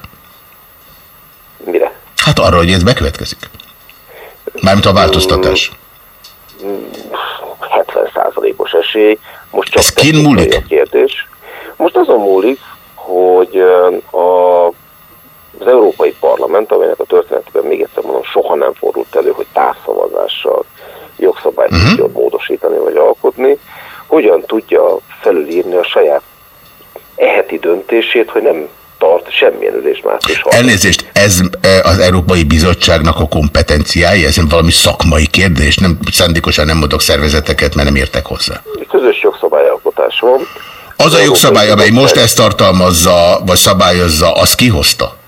Mire? Hát arra, hogy ez bekövetkezik. Mármint a változtatás. 70%-os esély. Most csak Ez kin technikai múlik? a kérdés. Most azon múlik, hogy a, az Európai Parlament, amelynek a történetében még egyszer mondom, soha nem fordult elő, hogy távszavazással jogszabályt uh-huh. tudjon módosítani vagy alkotni, hogyan tudja felülírni a saját eheti döntését, hogy nem tart semmilyen ülés március Elnézést, ez e, az Európai Bizottságnak a kompetenciája, ez valami szakmai kérdés, nem szándékosan nem mondok szervezeteket, mert nem értek hozzá. Közös jogszabályalkotás van. Az a jogszabály, amely most ezt tartalmazza, vagy szabályozza, az kihozta?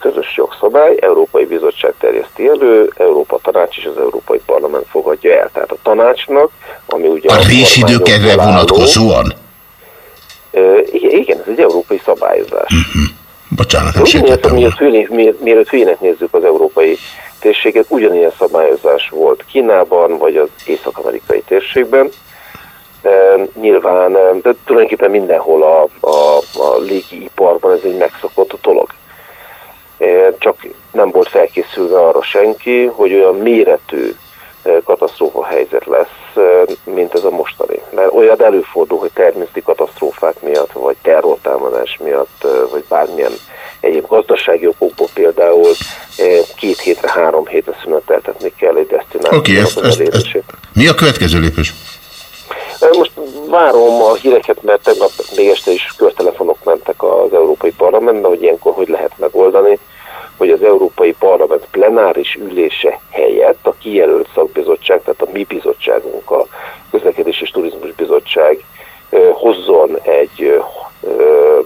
Közös jogszabály, Európai Bizottság terjeszti elő, Európa Tanács és az Európai Parlament fogadja el. Tehát a tanácsnak, ami ugye... A kormányokból álló- vonatkozóan? Igen, igen, ez egy európai szabályozás. Bocsánat, nem sértettem mielőtt, hülyének, mielőtt- hülyének nézzük az európai térséget, ugyanilyen szabályozás volt Kínában, vagy az észak-amerikai térségben. E, nyilván, de tulajdonképpen mindenhol a, a, a légiiparban ez egy megszokott dolog. E, csak nem volt felkészülve arra senki, hogy olyan méretű e, katasztrófa helyzet lesz, e, mint ez a mostani. Mert olyan előfordul, hogy természeti katasztrófák miatt, vagy terrortámadás miatt, vagy bármilyen egyéb gazdasági okokból például két hétre, három hétre szüneteltetni kell egy destinációt. Oké, ezt, ezt, ezt, mi a következő lépés? Most várom a híreket, mert tegnap még este is körtelefonok mentek az Európai Parlamentben, hogy ilyenkor hogy lehet megoldani, hogy az Európai Parlament plenáris ülése helyett a kijelölt szakbizottság, tehát a mi bizottságunk, a Közlekedés és Turizmus Bizottság ö, hozzon egy ö,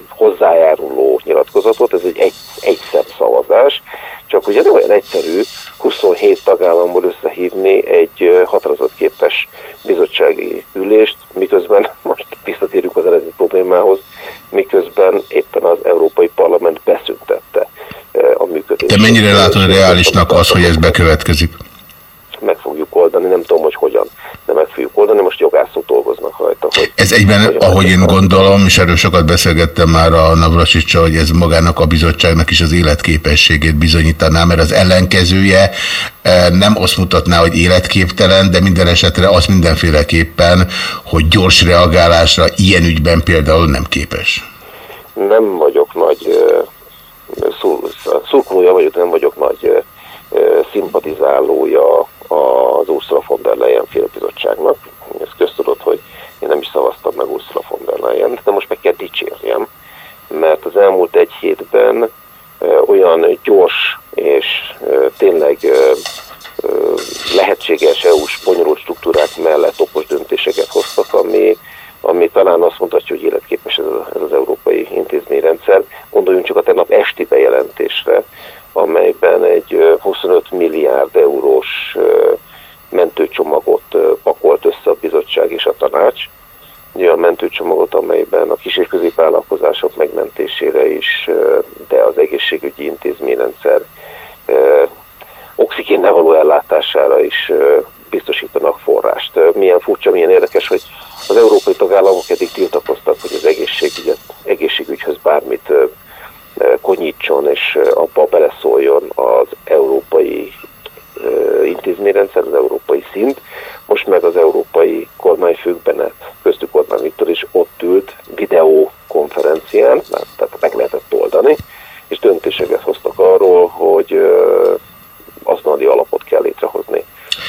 hozzájáruló nyilatkozatot, ez egy, egy egyszer szavazás, csak ugye nem olyan egyszerű 27 tagállamból összehívni egy ö, határozatképes bizottsági ülést, miközben most visszatérünk az eredeti problémához, miközben éppen az Európai Parlament beszüntette ö, a működést. Te mennyire látod reálisnak az, hogy ez bekövetkezik? Meg fogjuk oldani, nem tudom, hogy hogyan, de meg fogjuk oldani, most jogászok dolgoznak rajta. Hogy Ez egyben, ahogy én gondolom, és erről sokat beszélgettem már a Navrasicsal, hogy ez magának a bizottságnak is az életképességét bizonyítaná, mert az ellenkezője eh, nem azt mutatná, hogy életképtelen, de minden esetre az mindenféleképpen, hogy gyors reagálásra ilyen ügyben például nem képes. nem vagyok nagy ö, szur, szurkolója vagyok, nem vagyok nagy ö, ö, szimpatizálója az Ursula von der Leyen félbizottságnak. Ezt köztudott, hogy én nem is szavaztam meg Ursula von der Leyen, de most meg kell dicsérjem, mert az elmúlt egy hétben ö, olyan gyors és ö, tényleg ö, ö, lehetséges EU-s bonyolult struktúrák mellett okos döntéseket hoztak, ami, ami talán azt mondhatja, hogy életképes ez, a, ez az európai intézményrendszer. Gondoljunk csak a tegnap esti bejelentésre, amelyben egy ö, 25 milliárd eurós ö, mentőcsomagot ö, pakolt össze a bizottság és a tanács. Egy olyan mentőcsomagot, amelyben a kis és középvállalkozások megmentésére is, ö, de az egészségügyi intézményrendszer ö, oxigénnel való ellátására is ö, biztosítanak forrást. Ö, Milyen furcsa, milyen érdekes, hogy az európai tagállamok eddig tiltakoztak, hogy az egészségügyet, egészségügyhöz bármit ö, ö, konyítson és ö, abba beleszóljon az európai ö, intézményrendszer, az európai szint. Most meg az európai kormányfők Bennett, köztük Orbán Viktor is ott ült videókonferencián, tehát meg lehetett oldani, és döntéseket hoztak arról, hogy ö, azonnali alapot kell létrehozni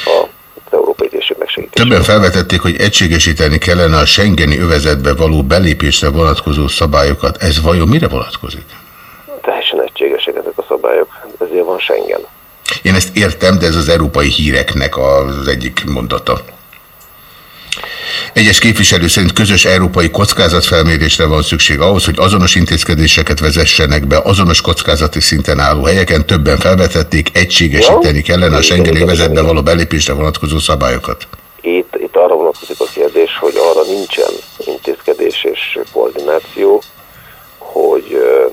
a az európai térség megsegítésére. Többen felvetették, hogy egységesíteni kellene a Schengeni övezetbe való belépésre vonatkozó szabályokat. Ez vajon mire vonatkozik? Teljesen egységesek ezek a szabályok, ezért van Schengen. Én ezt értem, de ez az európai híreknek az egyik mondata. Egyes képviselő szerint közös európai kockázatfelmérésre van szükség ahhoz, hogy azonos intézkedéseket vezessenek be azonos kockázati szinten álló helyeken. Többen felvetették, egységesíteni kellene a Schengeni övezetbe való belépésre vonatkozó szabályokat. Itt, itt arra vonatkozik a kérdés, hogy arra nincsen intézkedés és koordináció, hogy ö,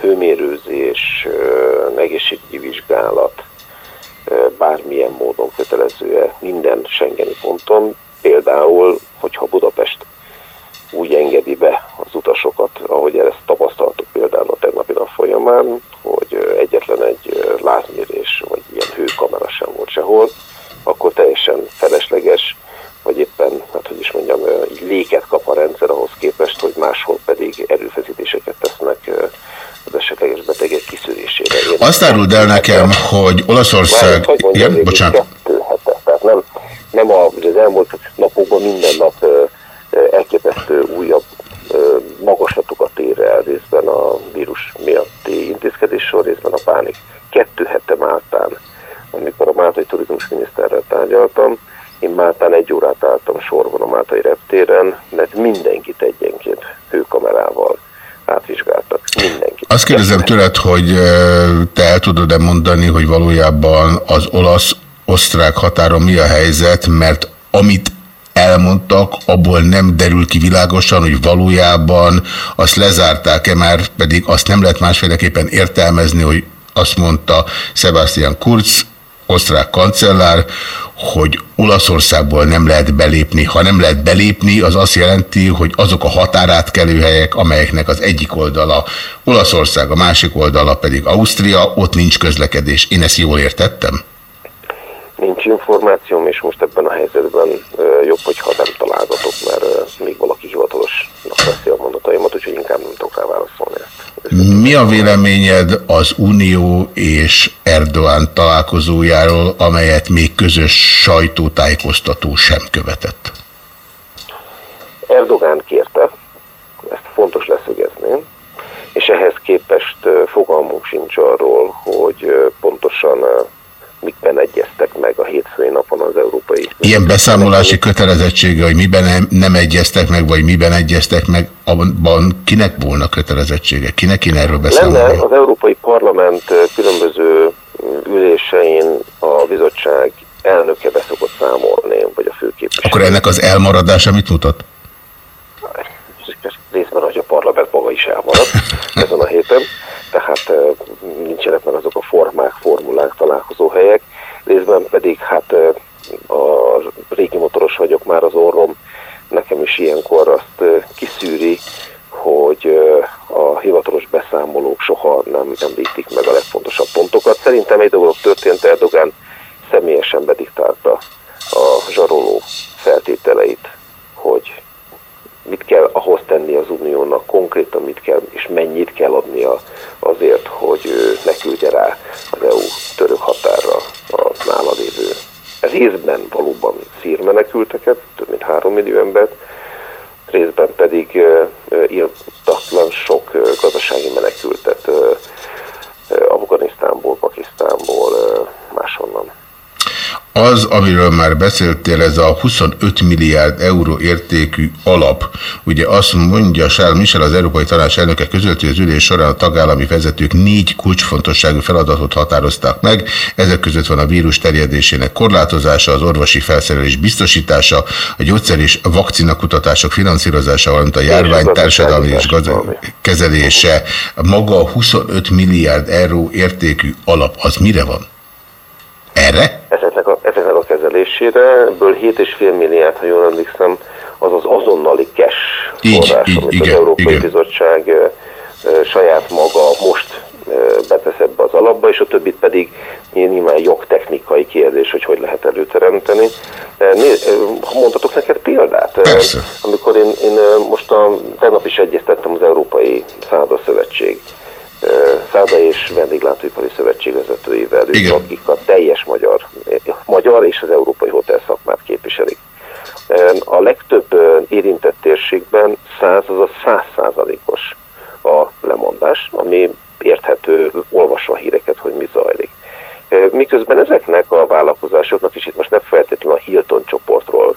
hőmérőzés, ö, egészségügyi vizsgálat, ö, bármilyen módon kötelező-e minden Schengeni ponton, például, hogyha Budapest úgy engedi be az utasokat, ahogy ezt tapasztaltuk például a tegnapi nap folyamán, hogy egyetlen egy lázmérés vagy ilyen hőkamera sem volt sehol, akkor teljesen felesleges, vagy éppen, hát hogy is mondjam, így léket kap a rendszer ahhoz képest, hogy máshol pedig erőfeszítéseket tesznek az esetleges betegek kiszűrésére. Én Azt áruld el nekem, hogy Olaszország... Igen, bocsánat. Kettő hete, tehát nem, nem az elmúlt napokban minden nap elképesztő újabb magaslatokat ér el részben a vírus miatti intézkedéssor, részben a pánik. Kettő hete Máltán, amikor a Máltai turizmus miniszterrel tárgyaltam, én Máltán egy órát álltam sorban a Máltai reptéren, mert mindenkit egyenként hőkamerával átvizsgáltak. Mindenkit. Azt kérdezem tőled, hogy te el tudod-e mondani, hogy valójában az olasz-osztrák határon mi a helyzet, mert amit elmondtak, abból nem derül ki világosan, hogy valójában azt lezárták-e már, pedig azt nem lehet másféleképpen értelmezni, hogy azt mondta Sebastian Kurz, osztrák kancellár, hogy Olaszországból nem lehet belépni. Ha nem lehet belépni, az azt jelenti, hogy azok a határátkelőhelyek, amelyeknek az egyik oldala Olaszország, a másik oldala pedig Ausztria, ott nincs közlekedés. Én ezt jól értettem? Nincs információm, és most ebben a helyzetben jobb, hogyha nem találgatok, mert még valaki hivatalosnak veszi a mondataimat, úgyhogy inkább nem tudok rá válaszolni. Mi a véleményed az Unió és Erdoğan találkozójáról, amelyet még közös sajtótájékoztató sem követett? Erdogán kérte, ezt fontos leszögezni, és ehhez képest fogalmunk sincs arról, hogy pontosan mikben egyeztek meg a hétfői napon az európai... Ilyen beszámolási kötelezettsége, hogy miben nem, nem egyeztek meg, vagy miben egyeztek meg, abban kinek volna kötelezettsége? Kinek kéne erről beszélni? Lenne az Európai Parlament különböző ülésein a bizottság elnöke beszokott számolni, vagy a főképviselő. Akkor ennek az elmaradása mit mutat? részben, hogy a parlament is elmaradt ezen a héten, tehát nincsenek meg azok a formák, formulák, találkozóhelyek, részben pedig hát a régi motoros vagyok már az orrom, nekem is ilyenkor azt kiszűri, hogy a hivatalos beszámolók soha nem említik meg a legfontosabb pontokat. Szerintem egy dolog történt, Erdogan személyesen bediktálta a zsaroló feltételeit, hogy mit kell ahhoz tenni az uniónak, konkrétan mit kell és mennyit kell adnia azért, hogy ne küldje rá az EU török határra a nála lévő részben valóban szírmenekülteket, több mint három millió embert, részben pedig írtatlan sok gazdasági menekültet Afganisztánból, Pakisztánból, máshonnan. Az, amiről már beszéltél, ez a 25 milliárd euró értékű alap. Ugye azt mondja Charles Michel, az Európai Tanács elnöke között, hogy az ülés során a tagállami vezetők négy kulcsfontosságú feladatot határozták meg. Ezek között van a vírus terjedésének korlátozása, az orvosi felszerelés biztosítása, a gyógyszer és vakcinakutatások finanszírozása, valamint a járvány társadalmi és kezelése. Maga a 25 milliárd euró értékű alap, az mire van? Erre? Ezeknek kezelésére, ebből 7,5 milliárd, ha jól emlékszem, az az azonnali cash így, forrás, így, amit igen, az Európai igen. Bizottság saját maga most ö, betesz ebbe az alapba, és a többit pedig nyilván jogtechnikai kérdés, hogy hogy lehet előteremteni. Ha mondhatok neked példát? Persze. Amikor én, én most a, tegnap is egyeztettem az Európai Szálda Szövetség Száda és Vendéglátóipari Szövetség vezetőivel, ők, akik a teljes magyar, magyar és az európai hotel szakmát képviselik. A legtöbb érintett térségben 100, azaz 100 százalékos a lemondás, ami érthető, olvasva híreket, hogy mi zajlik. Miközben ezeknek a vállalkozásoknak, és itt most nem feltétlenül a Hilton csoportról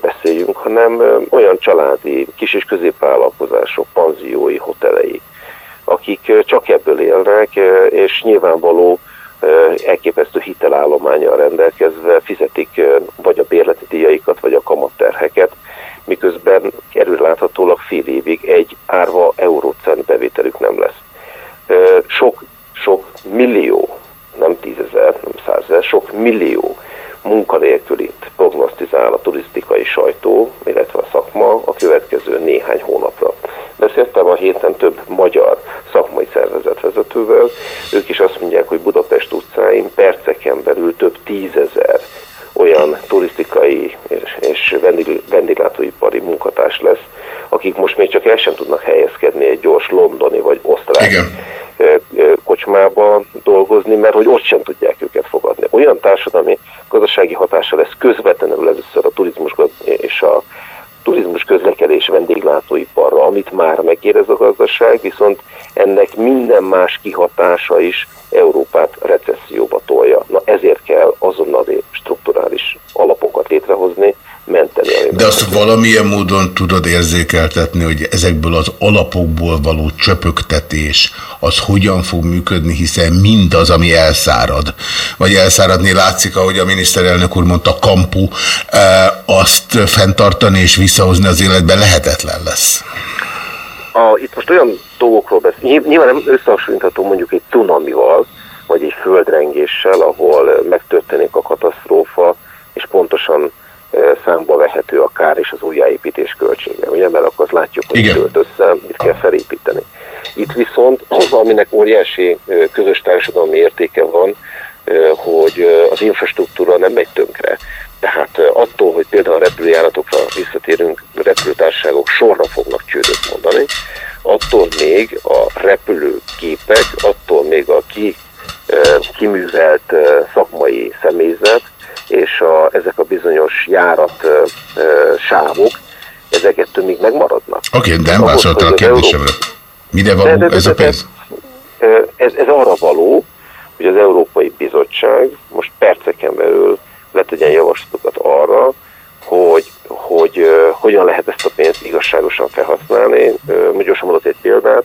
beszéljünk, hanem olyan családi, kis- és középvállalkozások, panziói, hotelei, akik csak ebből élnek, és nyilvánvaló elképesztő hitelállományjal rendelkezve fizetik vagy a bérleti díjaikat, vagy a kamatterheket, miközben előláthatólag fél évig egy árva eurócent bevételük nem lesz. Sok, sok millió, nem tízezer, nem 300 ezer, sok millió munkanélkülit prognosztizál a turisztikai sajtó, illetve a szakma a következő néhány hónapra. Beszéltem a héten több magyar szakmai szervezetvezetővel, ők is azt mondják, hogy Budapest utcáin perceken belül több tízezer olyan turisztikai és, és vendég, vendéglátóipari munkatárs lesz, akik most még csak el sem tudnak helyezkedni egy gyors londoni vagy osztrák Igen. ö, ö, kocsmába dolgozni, mert hogy ott sem tudják őket fogadni. Olyan társadalmi gazdasági hatása lesz közvetlenül először a turizmus gaz- és a turizmus közlekedés vendéglátóiparra, amit már megérez gazdaság, viszont ennek minden más kihatása is Európát recesszióba tolja. Na ezért kell azonnali strukturális alapokat létrehozni, menteni. De azt valamilyen módon tudod érzékeltetni, hogy ezekből az alapokból való csöpögtetés az hogyan fog működni, hiszen mindaz, ami elszárad, vagy elszáradni látszik, ahogy a miniszterelnök úr mondta, kampu, eh, azt fenntartani és visszahozni az életbe lehetetlen lesz. Most olyan dolgokról beszélünk, nyilván nem összehasonlítható mondjuk egy cunamival, vagy egy földrengéssel, ahol megtörténik a katasztrófa, és pontosan számba vehető a kár és az újjáépítés költsége. Ugye, mert akkor azt látjuk, hogy Igen. tölt össze, mit kell felépíteni. Itt viszont, aminek óriási közös társadalmi értéke van, hogy az infrastruktúra nem megy tönkre. Tehát e, attól, hogy például a repülőjáratokra visszatérünk, repülőtársaságok sorra fognak csődöt mondani, attól még a repülőgépek, attól még a ki, kiművelt szakmai személyzet és a, ezek a bizonyos járat sávok, ezek ettől még megmaradnak. Oké, de nem válaszoltál a kérdésemre. Mire De- való de- de- ez a de- pénz? Eh, Ez, ez arra való, hogy az Európai Bizottság most perceken belül letegyen javaslatokat arra, hogy, hogy uh, hogyan lehet ezt a pénzt igazságosan felhasználni. Uh, Mondjuk gyorsan mondok egy példát.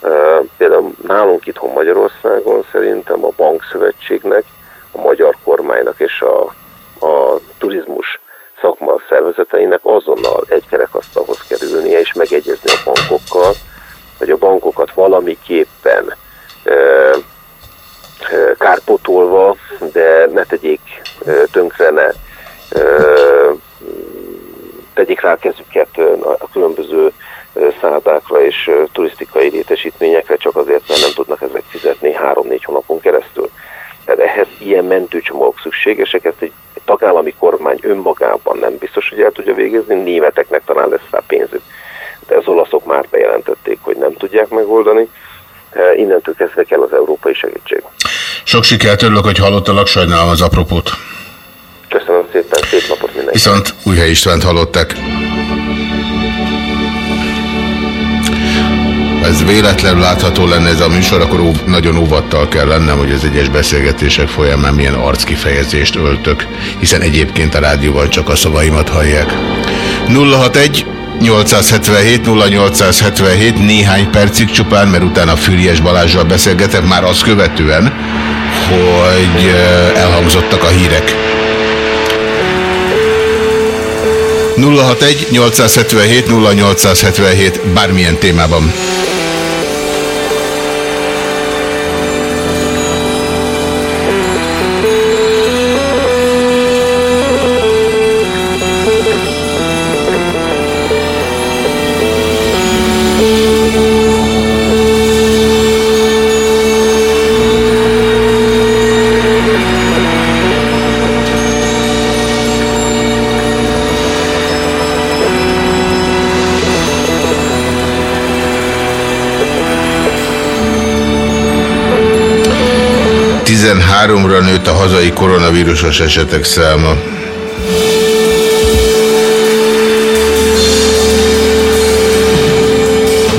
Uh, például nálunk itthon Magyarországon szerintem a bankszövetségnek, a magyar kormánynak és a, a turizmus szakma szervezeteinek azonnal egy kerekasztalhoz kerülnie és megegyezni a bankokkal, hogy a bankokat valamiképpen ö, ö, kárpótolva, de ne tegyék tönkre, ne tegyék rá kezüket a különböző szállodákra és turisztikai létesítményekre, csak azért, mert nem tudnak ezek fizetni három-négy hónapon keresztül. Tehát ehhez ilyen mentőcsomagok szükségesek, ezt egy tagállami kormány önmagában nem biztos, hogy el tudja végezni, németeknek talán lesz rá pénzük. De az olaszok már bejelentették, hogy nem tudják megoldani. Innentől kezdve kell az európai segítség. Sok sikert, örülök, hogy hallottalak, sajnálom az apropót. Köszönöm szépen, szép napot mindenkinek. Viszont Újhely Istvánt hallották. Ha ez véletlenül látható lenne ez a műsor, akkor ó- nagyon óvattal kell lennem, hogy az egyes beszélgetések folyamán milyen arckifejezést öltök, hiszen egyébként a rádióban csak a szavaimat hallják. 061 877 0877 néhány percig csupán, mert utána Füriyes Balázsral beszélgetek, már azt követően, hogy elhangzottak a hírek. 061 877 0877 bármilyen témában. Nőtt a hazai koronavírusos esetek száma.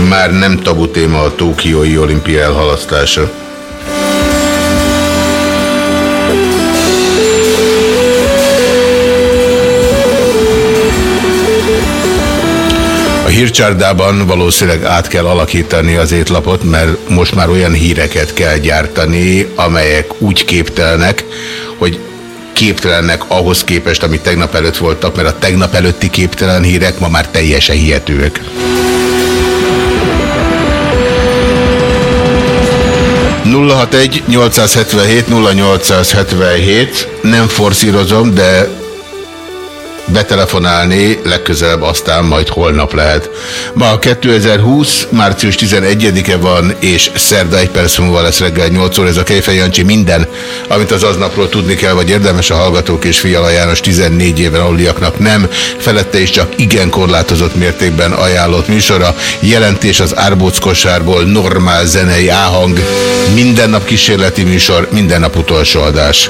Már nem tabu téma a Tókiói olimpia elhalasztása. Hírcsárdában valószínűleg át kell alakítani az étlapot, mert most már olyan híreket kell gyártani, amelyek úgy képtelenek, hogy képtelenek ahhoz képest, amit tegnap előtt voltak, mert a tegnap előtti képtelen hírek ma már teljesen hihetőek. 061 877 0877 nem forszírozom, de betelefonálni legközelebb aztán majd holnap lehet. Ma 2020, március 11-e van, és szerda egy perc múlva lesz reggel 8 óra. Ez a Kejfej Jancsi minden, amit az aznapról tudni kell, vagy érdemes a hallgatók és Fiala János 14 éven aluliaknak nem. Felette is csak igen korlátozott mértékben ajánlott műsora. Jelentés az árbóc kosárból, normál zenei áhang, minden nap kísérleti műsor, minden nap utolsó adás.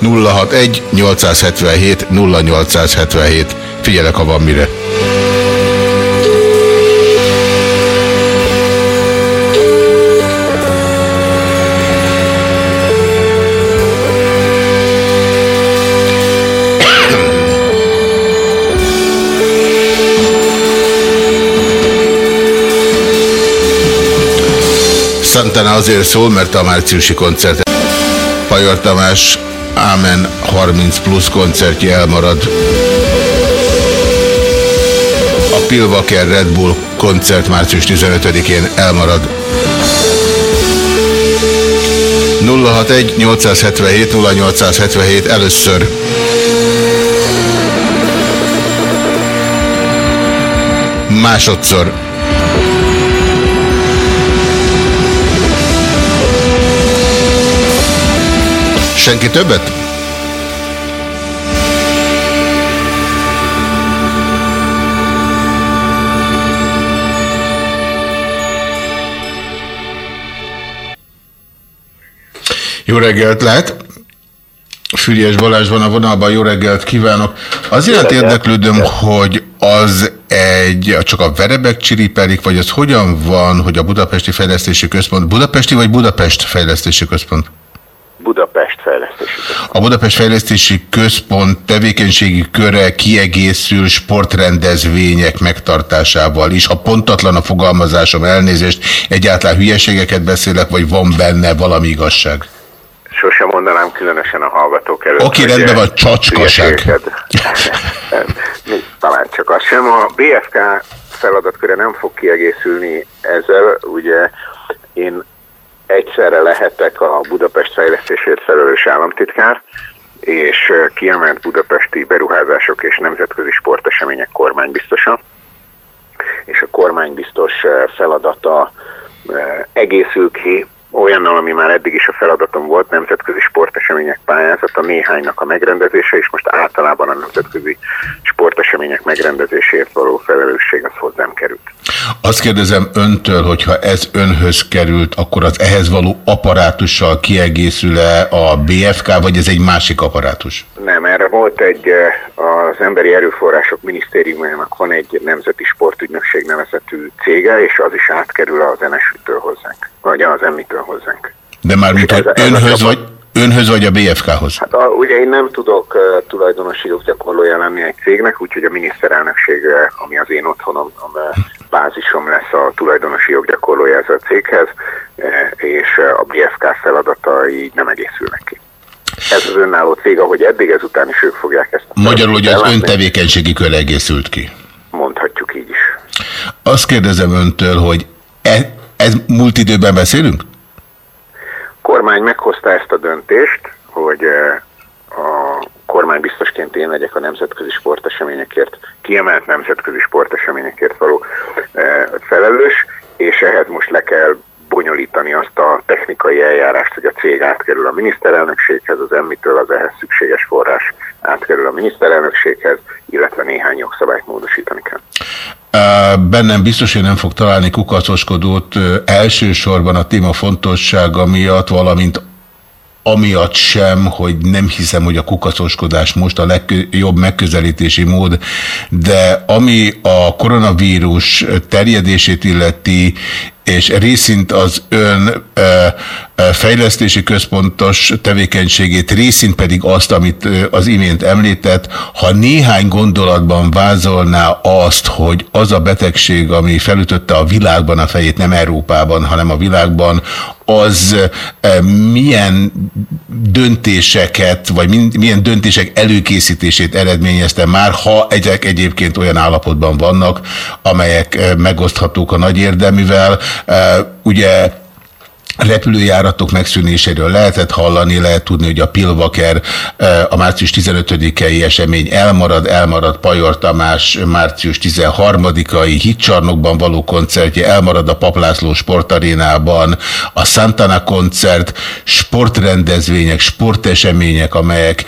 061 877 0877. Figyelek, ha van mire. Santana azért szól, mert a márciusi koncert Pajor Tamás Ámen 30 plusz koncertje elmarad. A Pilvaker Red Bull koncert március 15-én elmarad. 061 877 0877 először. Másodszor. Senki többet? Jó reggelt lehet! Füriás Balázs van a vonalban, jó reggelt kívánok! Az iránt érdeklődöm, hogy az egy, csak a verebek csiripelik, vagy az hogyan van, hogy a Budapesti Fejlesztési Központ, Budapesti vagy Budapest Fejlesztési Központ? Budapest. A Budapest Fejlesztési Központ tevékenységi köre kiegészül sportrendezvények megtartásával is. Ha pontatlan a fogalmazásom elnézést, egyáltalán hülyeségeket beszélek, vagy van benne valami igazság? Sosem mondanám különösen a hallgatók előtt. Oké, rendben van, csacskaság. Talán csak az sem. A BFK feladatköre nem fog kiegészülni ezzel. Ugye én egyszerre lehetek a Budapest fejlesztésért felelős államtitkár, és kiemelt budapesti beruházások és nemzetközi sportesemények kormánybiztosa, és a kormánybiztos feladata egészül ki olyannal, ami már eddig is a feladatom volt, nemzetközi sportesemények pályázata, néhánynak a megrendezése, és most általában a nemzetközi sportesemények megrendezéséért való felelősség az hozzám került. Azt kérdezem öntől, hogyha ez önhöz került, akkor az ehhez való apparátussal kiegészül-e a BFK, vagy ez egy másik apparátus? Nem, erre volt egy, az Emberi Erőforrások Minisztériumának van egy nemzeti sportügynökség nevezetű cége, és az is átkerül az NSU-től hozzánk, vagy az emmitől hozzánk. De már mint önhöz, vagy, önhöz vagy a BFK-hoz? Hát a, ugye én nem tudok uh, tulajdonosi joggyakorlója lenni egy cégnek, úgyhogy a miniszterelnökség, uh, ami az én otthonom, a bázisom lesz a tulajdonosi joggyakorlója ez a céghez, és a BFK feladata így nem egészülnek ki. Ez az önálló cég, ahogy eddig, ezután is ők fogják ezt. Magyarul, hogy az ön tevékenységi kör egészült ki. Mondhatjuk így is. Azt kérdezem öntől, hogy e, ez múlt időben beszélünk? kormány meghozta ezt a döntést, hogy a kormány biztosként én legyek a nemzetközi sporteseményekért, kiemelt nemzetközi sporteseményekért való felelős, és ehhez most le kell bonyolítani azt a technikai eljárást, hogy a cég átkerül a miniszterelnökséghez, az emmitől az ehhez szükséges forrás átkerül a miniszterelnökséghez, illetve néhány jogszabályt módosítani kell. Bennem biztos, hogy nem fog találni kukacoskodót elsősorban a téma fontossága miatt, valamint amiatt sem, hogy nem hiszem, hogy a kukacoskodás most a legjobb megközelítési mód, de ami a koronavírus terjedését illeti, és részint az ön fejlesztési központos tevékenységét, részint pedig azt, amit az imént említett, ha néhány gondolatban vázolná azt, hogy az a betegség, ami felütötte a világban a fejét, nem Európában, hanem a világban, az milyen döntéseket, vagy milyen döntések előkészítését eredményezte már, ha egyek egyébként olyan állapotban vannak, amelyek megoszthatók a nagy érdeművel. Ugye repülőjáratok megszűnéséről lehetett hallani, lehet tudni, hogy a Pilvaker a március 15-i esemény elmarad, elmarad Pajor Tamás március 13-ai hitcsarnokban való koncertje, elmarad a Paplászló sportarénában, a Santana koncert, sportrendezvények, sportesemények, amelyek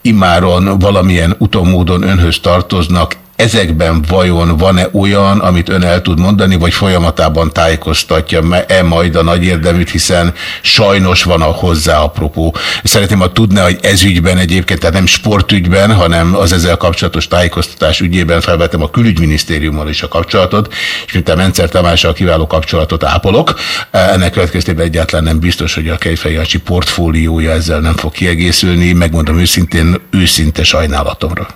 imáron valamilyen utomódon önhöz tartoznak, Ezekben vajon van-e olyan, amit ön el tud mondani, vagy folyamatában tájékoztatja-e majd a nagy érdeműt, hiszen sajnos van a hozzá apropó. Szeretném, ha tudna, hogy ez ügyben egyébként, tehát nem sportügyben, hanem az ezzel kapcsolatos tájékoztatás ügyében felvettem a külügyminisztériummal is a kapcsolatot, és mint a Mencer Tamással kiváló kapcsolatot ápolok, ennek következtében egyáltalán nem biztos, hogy a Kejfejancsi portfóliója ezzel nem fog kiegészülni, megmondom őszintén, őszinte sajnálatomra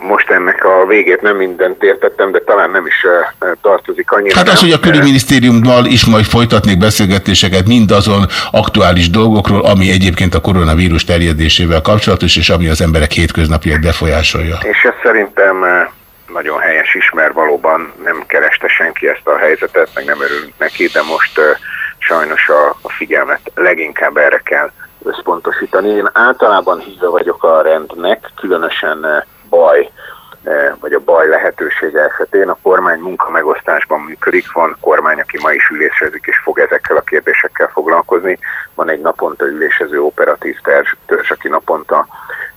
most ennek a végét nem mindent értettem, de talán nem is tartozik annyira. Hát az, hogy a külügyminisztériummal is majd folytatnék beszélgetéseket mindazon aktuális dolgokról, ami egyébként a koronavírus terjedésével kapcsolatos, és ami az emberek hétköznapját befolyásolja. És ez szerintem nagyon helyes is, mert valóban nem kereste senki ezt a helyzetet, meg nem örülünk neki, de most sajnos a, figyelmet leginkább erre kell összpontosítani. Én általában híve vagyok a rendnek, különösen baj, e, vagy a baj lehetősége esetén a kormány munkamegosztásban működik, van kormány, aki ma is ülésezik és fog ezekkel a kérdésekkel foglalkozni, van egy naponta ülésező operatív törzs, aki naponta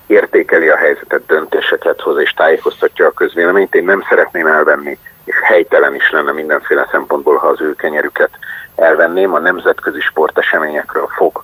értékeli a helyzetet, döntéseket hoz és tájékoztatja a közvéleményt. Én nem szeretném elvenni, és helytelen is lenne mindenféle szempontból, ha az ő kenyerüket elvenném. A nemzetközi sporteseményekről fog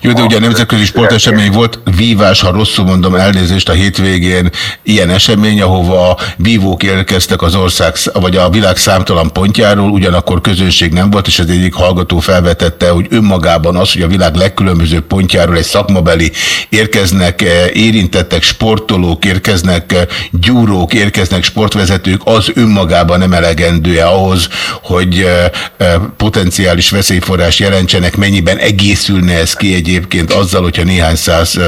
jó, de ugye a nemzetközi sportesemény volt vívás, ha rosszul mondom elnézést a hétvégén ilyen esemény, ahova vívók érkeztek az ország, vagy a világ számtalan pontjáról, ugyanakkor közönség nem volt, és az egyik hallgató felvetette, hogy önmagában az, hogy a világ legkülönbözőbb pontjáról egy szakmabeli érkeznek eh, érintettek, sportolók érkeznek, eh, gyúrók érkeznek, sportvezetők, az önmagában nem elegendő ahhoz, hogy eh, potenciális veszélyforrás jelentsenek, mennyiben egészülne ez ki egyébként azzal, hogyha néhány száz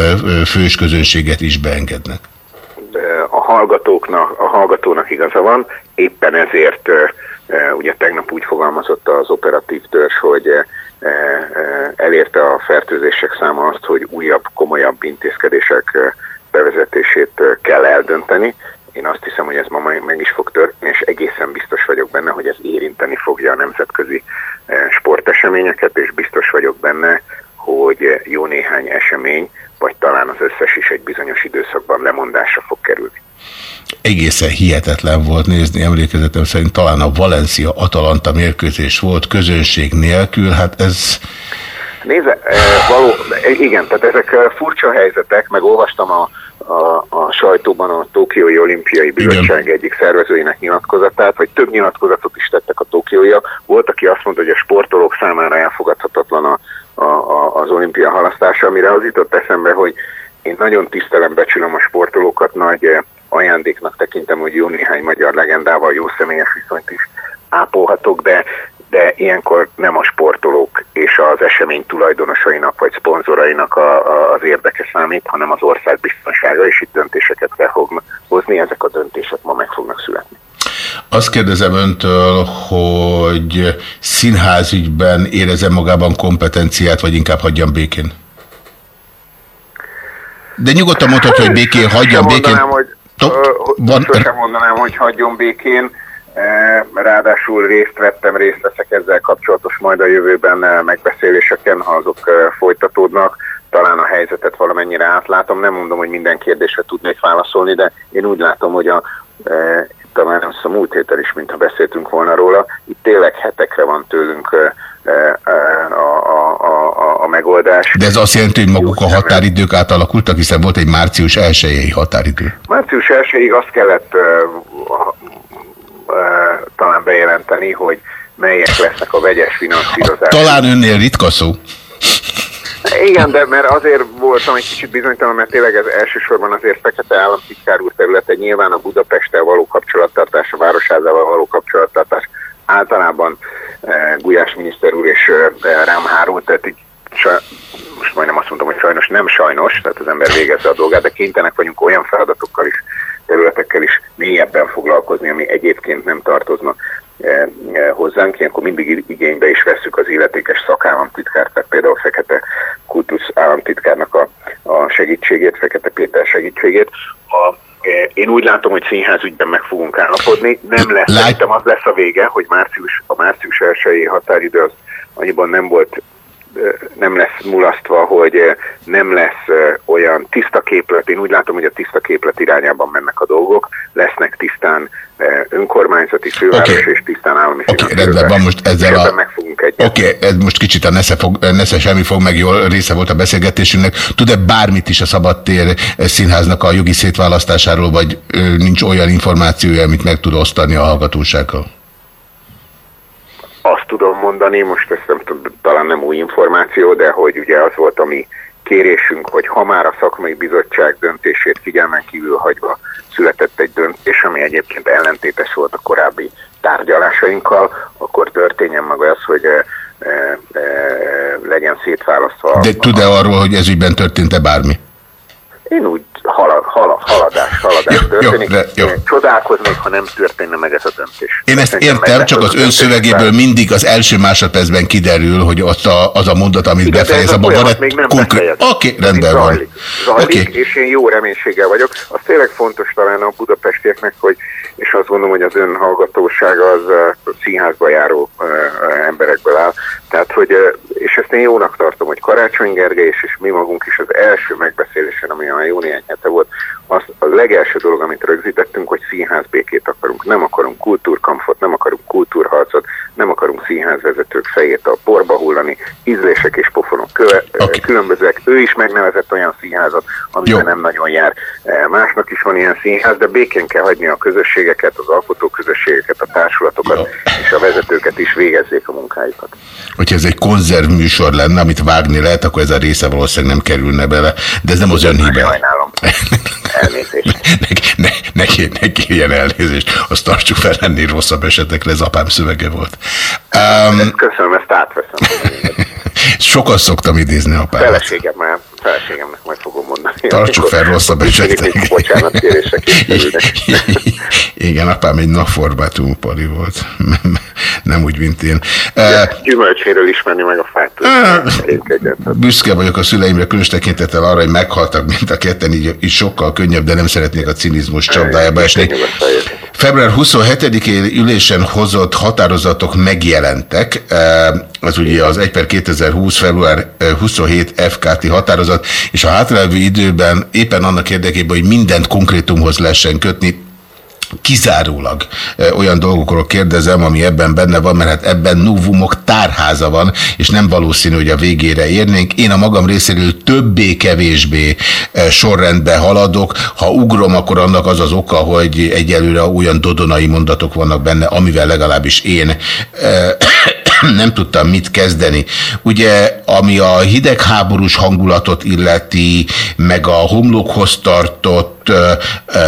fős közönséget is beengednek? A hallgatóknak, a hallgatónak igaza van, éppen ezért ugye tegnap úgy fogalmazott az operatív törzs, hogy elérte a fertőzések száma azt, hogy újabb, komolyabb intézkedések bevezetését kell eldönteni. Én azt hiszem, hogy ez ma meg is fog történni, és egészen biztos vagyok benne, hogy ez érinteni fogja a nemzetközi sporteseményeket, és biztos vagyok benne, hogy jó néhány esemény, vagy talán az összes is egy bizonyos időszakban lemondásra fog kerülni. Egészen hihetetlen volt nézni, emlékezetem szerint talán a Valencia-Atalanta mérkőzés volt közönség nélkül, hát ez... Nézze, való, igen, tehát ezek furcsa helyzetek, meg olvastam a, a, a sajtóban a Tokiói Olimpiai Bizottság Igen. egyik szervezőinek nyilatkozatát, hogy több nyilatkozatot is tettek a tokióiak. Volt, aki azt mondta, hogy a sportolók számára elfogadhatatlan a a, a, az olimpia halasztása, amire az jutott eszembe, hogy én nagyon tisztelem, becsülöm a sportolókat, nagy eh, ajándéknak tekintem, hogy jó néhány magyar legendával jó személyes viszonyt is ápolhatok, de, de ilyenkor nem a sportolók és az esemény tulajdonosainak vagy szponzorainak a, a, az érdeke számít, hanem az ország biztonsága, és itt döntéseket kell hozni, ezek a döntések ma meg fognak születni. Azt kérdezem öntől, hogy színházügyben érezem magában kompetenciát, vagy inkább hagyjam békén? De nyugodtan mondhatja, hogy békén, hagyjam békén. Mondanám, hogy, van... Sosem mondanám, hogy hagyjon békén. Ráadásul részt vettem, részt veszek ezzel kapcsolatos majd a jövőben megbeszéléseken, ha azok folytatódnak. Talán a helyzetet valamennyire átlátom. Nem mondom, hogy minden kérdésre tudnék válaszolni, de én úgy látom, hogy a talán nem a múlt héten is, mintha beszéltünk volna róla, itt tényleg hetekre van tőlünk a, a, a, a megoldás. De ez azt jelenti, hogy maguk a határidők átalakultak, hiszen volt egy március 1 határidő. Március 1 azt kellett talán bejelenteni, hogy melyek lesznek a vegyes finanszírozások. Talán önnél ritka szó. Igen, de mert azért voltam egy kicsit bizonytalan, mert tényleg ez elsősorban azért Fekete államtitkár úr területe, nyilván a Budapesttel való kapcsolattartás, a Városházával való kapcsolattartás általában e, Gulyás miniszter úr és e, rám hárult, tehát így most majdnem azt mondtam, hogy sajnos nem sajnos, tehát az ember végezze a dolgát, de kénytelenek vagyunk olyan feladatokkal is, területekkel is mélyebben foglalkozni, ami egyébként nem tartozna hozzánk, ilyenkor mindig igénybe is veszük az illetékes szakállamtitkárt, tehát például Fekete Kultusz államtitkárnak a, a segítségét, Fekete Péter segítségét. A, eh, én úgy látom, hogy színházügyben meg fogunk állapodni. Nem lesz, Lát- szerintem az lesz a vége, hogy március, a március 1 határidő az annyiban nem volt eh, nem lesz mulasztva, hogy nem lesz olyan tiszta képlet. Én úgy látom, hogy a tiszta képlet irányában mennek a dolgok. Lesznek tisztán önkormányzati főváros Oké. és tisztán állami Oké, okay, rendben van most ezzel a... meg fogunk egyet. Oké, okay, ez most kicsit a nesze, fog, nesze semmi fog meg, jól része volt a beszélgetésünknek. Tud-e bármit is a Szabadtér eh, színháznak a jogi szétválasztásáról, vagy nincs olyan információja, amit meg tud osztani a hallgatósággal? azt tudom mondani, most ezt talán nem új információ, de hogy ugye az volt a mi kérésünk, hogy ha már a szakmai bizottság döntését figyelmen kívül hagyva született egy döntés, ami egyébként ellentétes volt a korábbi tárgyalásainkkal, akkor történjen meg az, hogy e, e, legyen szétválasztva. De tud-e arról, hogy ez ügyben történt-e bármi? Én úgy halad, halad, haladás, haladás Jó, jó, történik. de- jó. Csodálkoznék, ha nem történne meg ez a döntés. Én ezt értem, csak az az a ön döntés, szövegéből mindig az első másodpercben kiderül, hogy ott a, az a mondat, amit Igen, befejez, ez a egy még nem konkrét... Oké, rendben van. Zajlik, zajlik Oké. és én jó reménységgel vagyok. Az tényleg fontos talán a budapestieknek, hogy, és azt gondolom, hogy az ön hallgatósága az színházba járó emberekből áll. Tehát, hogy, én jónak tartom, hogy Karácsony Gergely és, és mi magunk is az első megbeszélésen, ami már jó néhány hete volt, az a legelső dolog, amit rögzítettünk, hogy színházbékét akarunk. Nem akarunk kultúrkampfot, nem akarunk kultúrharcot, nem akarunk színházvezetők fejét a porba hullani, ízlések és pofonok köve, okay. különbözőek. Ő is megnevezett olyan színházat, amiben Jó. nem nagyon jár. Eh, Másnak is van ilyen színház, de békén kell hagyni a közösségeket, az alkotóközösségeket, a társulatokat, és a vezetőket is végezzék a munkájukat. Hogyha ez egy konzervműsor lenne, amit vágni lehet, akkor ez a része valószínűleg nem kerülne bele. De ez nem az ön hibája. Sajnálom. Elnézést. ne, ne, kér, ne kérjen elnézést, azt tartsuk fel ennél rosszabb esetekre, ez apám szövege volt. Um, Köszönöm, ezt átveszem. sokat szoktam idézni apámat. Feleségemmel, feleségemnek majd fogom mondani. Tartsuk fel rosszabb esetek. Bocsánat, kérések. Igen, apám egy pali volt. Nem úgy, mint én. Uh, Gyümölcséről ismerni meg a fát. Büszke vagyok a szüleimre, különös tekintettel arra, hogy meghaltak, mint a ketten, így, így sokkal könnyebb, de nem szeretnék a cinizmus csapdájába esni. Február 27-én ülésen hozott határozatok megjelentek. Ez ugye az 1 per 2020. február 27 FKT határozat, és a hátralévő időben éppen annak érdekében, hogy mindent konkrétumhoz lehessen kötni, kizárólag olyan dolgokról kérdezem, ami ebben benne van, mert hát ebben novumok tárháza van, és nem valószínű, hogy a végére érnénk. Én a magam részéről többé-kevésbé sorrendbe haladok. Ha ugrom, akkor annak az az oka, hogy egyelőre olyan dodonai mondatok vannak benne, amivel legalábbis én nem tudtam mit kezdeni. Ugye, ami a hidegháborús hangulatot illeti, meg a homlokhoz tartott ö,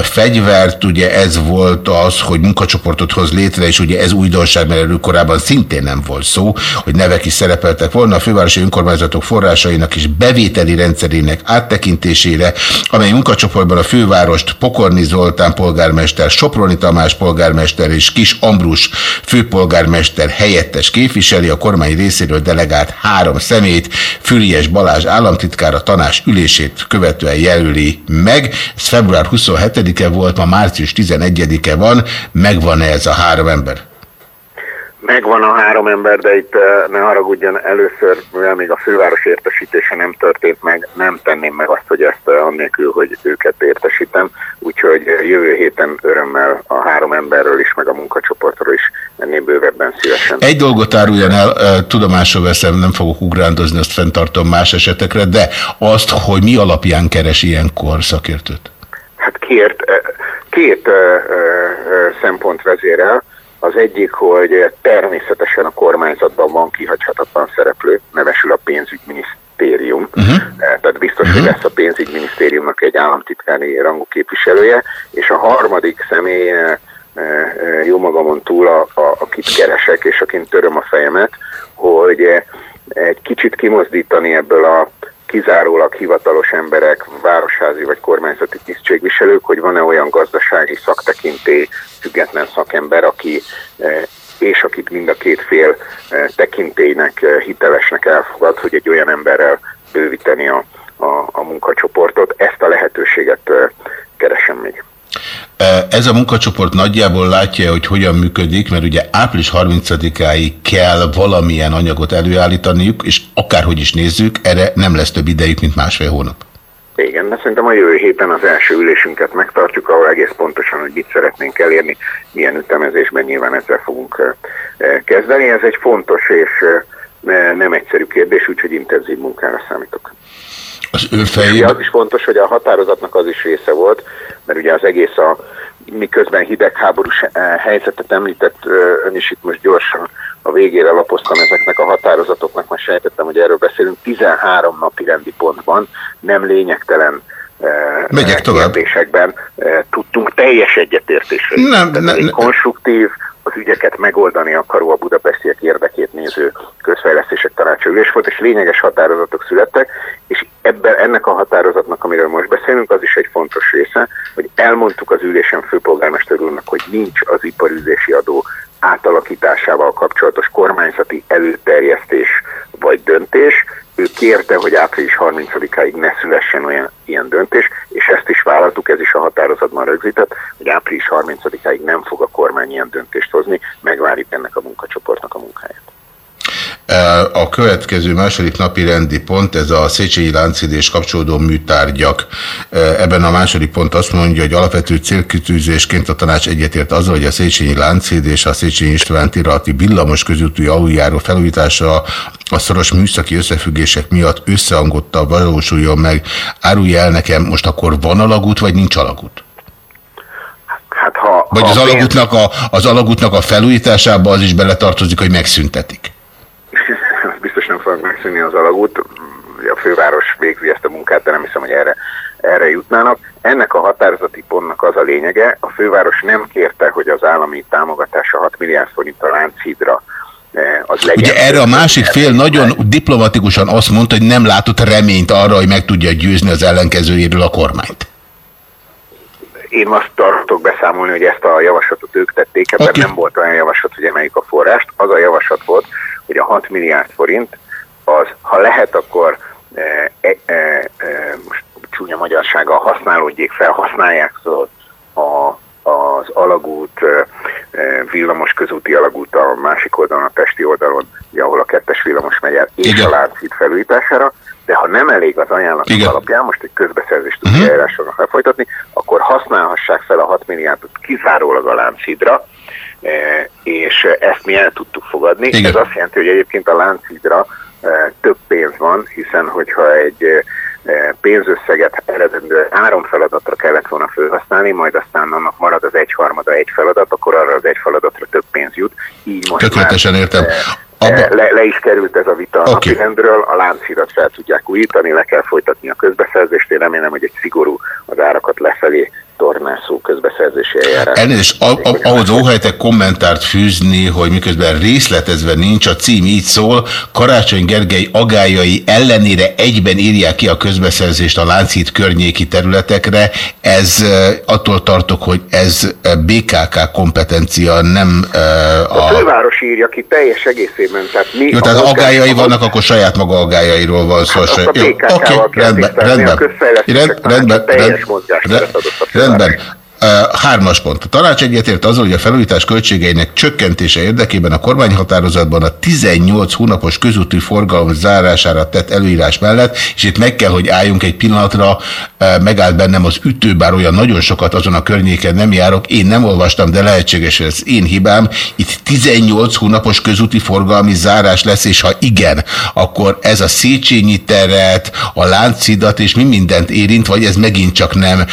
fegyvert, ugye ez volt az, hogy munkacsoportot hoz létre, és ugye ez újdonság, mert erről szintén nem volt szó, hogy nevek is szerepeltek volna a fővárosi önkormányzatok forrásainak és bevételi rendszerének áttekintésére, amely munkacsoportban a fővárost Pokorni Zoltán polgármester, Soproni Tamás polgármester és Kis Ambrus főpolgármester helyettes képviseli, a kormány részéről delegált három szemét, Füriás Balázs a tanás ülését követően jelöli meg. Ez február 27-e volt, ma március 11-e van. Megvan-e ez a három ember? Megvan a három ember, de itt eh, ne haragudjon először, mivel még a főváros értesítése nem történt meg, nem tenném meg azt, hogy ezt eh, annélkül, hogy őket értesítem. Úgyhogy eh, jövő héten örömmel a három emberről is, meg a munkacsoportról is ennél bővebben szívesen. Egy dolgot áruljon el, tudomásul veszem, nem fogok ugrándozni, azt fenntartom más esetekre, de azt, hogy mi alapján keres ilyenkor szakértőt? Hát kért, két ö, ö, ö, szempont vezérel. Az egyik, hogy természetesen a kormányzatban van kihagyhatatlan szereplő, nevesül a pénzügyminisztérium. Uh-huh. Tehát biztos, uh-huh. hogy lesz a pénzügyminisztériumnak egy államtitkári rangú képviselője, és a harmadik személy eh, eh, jó magamon túl, a, a, akit keresek, és akin töröm a fejemet, hogy eh, egy kicsit kimozdítani ebből a kizárólag hivatalos emberek, városházi vagy kormányzati tisztségviselők, hogy van-e olyan gazdasági szaktekintély, független szakember, aki eh, és akit mind a két fél eh, tekintélynek, eh, hitelesnek elfogad, hogy egy olyan emberrel bővíteni a, a, a munkacsoportot. Ezt a lehetőséget eh, keresem még. Ez a munkacsoport nagyjából látja, hogy hogyan működik, mert ugye április 30-áig kell valamilyen anyagot előállítaniuk, és akárhogy is nézzük, erre nem lesz több idejük, mint másfél hónap. Igen, de szerintem a jövő héten az első ülésünket megtartjuk, ahol egész pontosan, hogy mit szeretnénk elérni, milyen ütemezésben nyilván ezzel fogunk kezdeni. Ez egy fontos és nem egyszerű kérdés, úgyhogy intenzív munkára számítok. Az ő fejében... Az is fontos, hogy a határozatnak az is része volt, mert ugye az egész a miközben hidegháborús helyzetet említett, ön is itt most gyorsan a végére lapoztam ezeknek a határozatoknak, már sejtettem, hogy erről beszélünk, 13 napi rendi pontban, nem lényegtelen Megyek tovább. kérdésekben tudtunk teljes egyetértésre. Nem, nem, nem. Konstruktív, az ügyeket megoldani akaró a budapestiek érdekét néző közfejlesztések tanácsa ülés volt, és lényeges határozatok születtek, és ebben, ennek a határozatnak, amiről most beszélünk, az is egy fontos része, hogy elmondtuk az ülésen főpolgármester úrnak, hogy nincs az iparüzési adó átalakításával kapcsolatos kormányzati előterjesztés vagy döntés. Ő kérte, hogy április 30-áig ne szülessen olyan ilyen döntés, és ezt is vállaltuk, ez is a határozatban rögzített, hogy április 30-áig nem fog a kormány ilyen döntést hozni, megvárjuk ennek a munkacsoportnak a munkáját. A következő második napi rendi pont, ez a Széchenyi Láncidés kapcsolódó műtárgyak. Ebben a második pont azt mondja, hogy alapvető célkitűzésként a tanács egyetért azzal, hogy a Széchenyi Láncid és a Széchenyi István Tirati villamos közúti aluljáró felújítása a szoros műszaki összefüggések miatt összehangottal valósuljon meg. Árulja el nekem, most akkor van alagút, vagy nincs alagút? Hát ha, vagy ha az, alagútnak a, az alagútnak a felújításába az is beletartozik, hogy megszüntetik? biztos nem fognak megszűnni az alagút. A főváros végzi ezt a munkát, de nem hiszem, hogy erre, erre jutnának. Ennek a határozati pontnak az a lényege, a főváros nem kérte, hogy az állami támogatása 6 milliárd forint a Lánchídra az legyen. Ugye erre a másik fél nagyon diplomatikusan azt mondta, hogy nem látott reményt arra, hogy meg tudja győzni az ellenkezőjéről a kormányt. Én azt tartok beszámolni, hogy ezt a javaslatot ők tették, ebben okay. nem volt olyan javaslat, hogy emeljük a forrást. Az a javaslat volt, hogy a 6 milliárd forint, az, ha lehet, akkor e, e, e, most csúnya magyarsága használódjék fel, használják szóval a, az alagút, e, e, villamos közúti alagút a másik oldalon, a testi oldalon, ahol a kettes villamos megy el, és Igen. a Lánchíd felújítására, de ha nem elég az ajánlat alapján, most egy közbeszerzést tudja uh-huh. eljárásoknak lefolytatni, akkor használhassák fel a 6 milliárdot kizárólag a Lánchídra, és ezt mi el tudtuk fogadni. Igen. Ez azt jelenti, hogy egyébként a Lánchídra több pénz van, hiszen hogyha egy pénzösszeget eredendő három feladatra kellett volna felhasználni, majd aztán annak marad az egyharmada egy feladat, akkor arra az egy feladatra több pénz jut. Így most Tökéletesen már, értem. Abba... Le, le is került ez a vita okay. a napirendről, a láncidat fel tudják újítani, le kell folytatni a közbeszerzést, én remélem, hogy egy szigorú az árakat lefelé tornászó közbeszerzési eljárás. Elnézést, ahhoz óhajtek kommentárt fűzni, hogy miközben részletezve nincs, a cím így szól, Karácsony Gergely agályai ellenére egyben írják ki a közbeszerzést a Lánchíd környéki területekre. Ez attól tartok, hogy ez BKK kompetencia, nem a... A főváros írja ki teljes egészében. Tehát mi Jó, tehát agályai vannak, akkor saját maga agályairól van szó. Hát a BKK-val kell rendben, rendben, a közfejlesztések rendben, teljes rendben, Rendben. Denver Hármas pont. A tanács egyetért azzal, hogy a felújítás költségeinek csökkentése érdekében a kormányhatározatban a 18 hónapos közúti forgalom zárására tett előírás mellett, és itt meg kell, hogy álljunk egy pillanatra, megállt bennem az ütő, bár olyan nagyon sokat azon a környéken nem járok, én nem olvastam, de lehetséges, ez én hibám. Itt 18 hónapos közúti forgalmi zárás lesz, és ha igen, akkor ez a Széchenyi teret, a Láncidat és mi mindent érint, vagy ez megint csak nem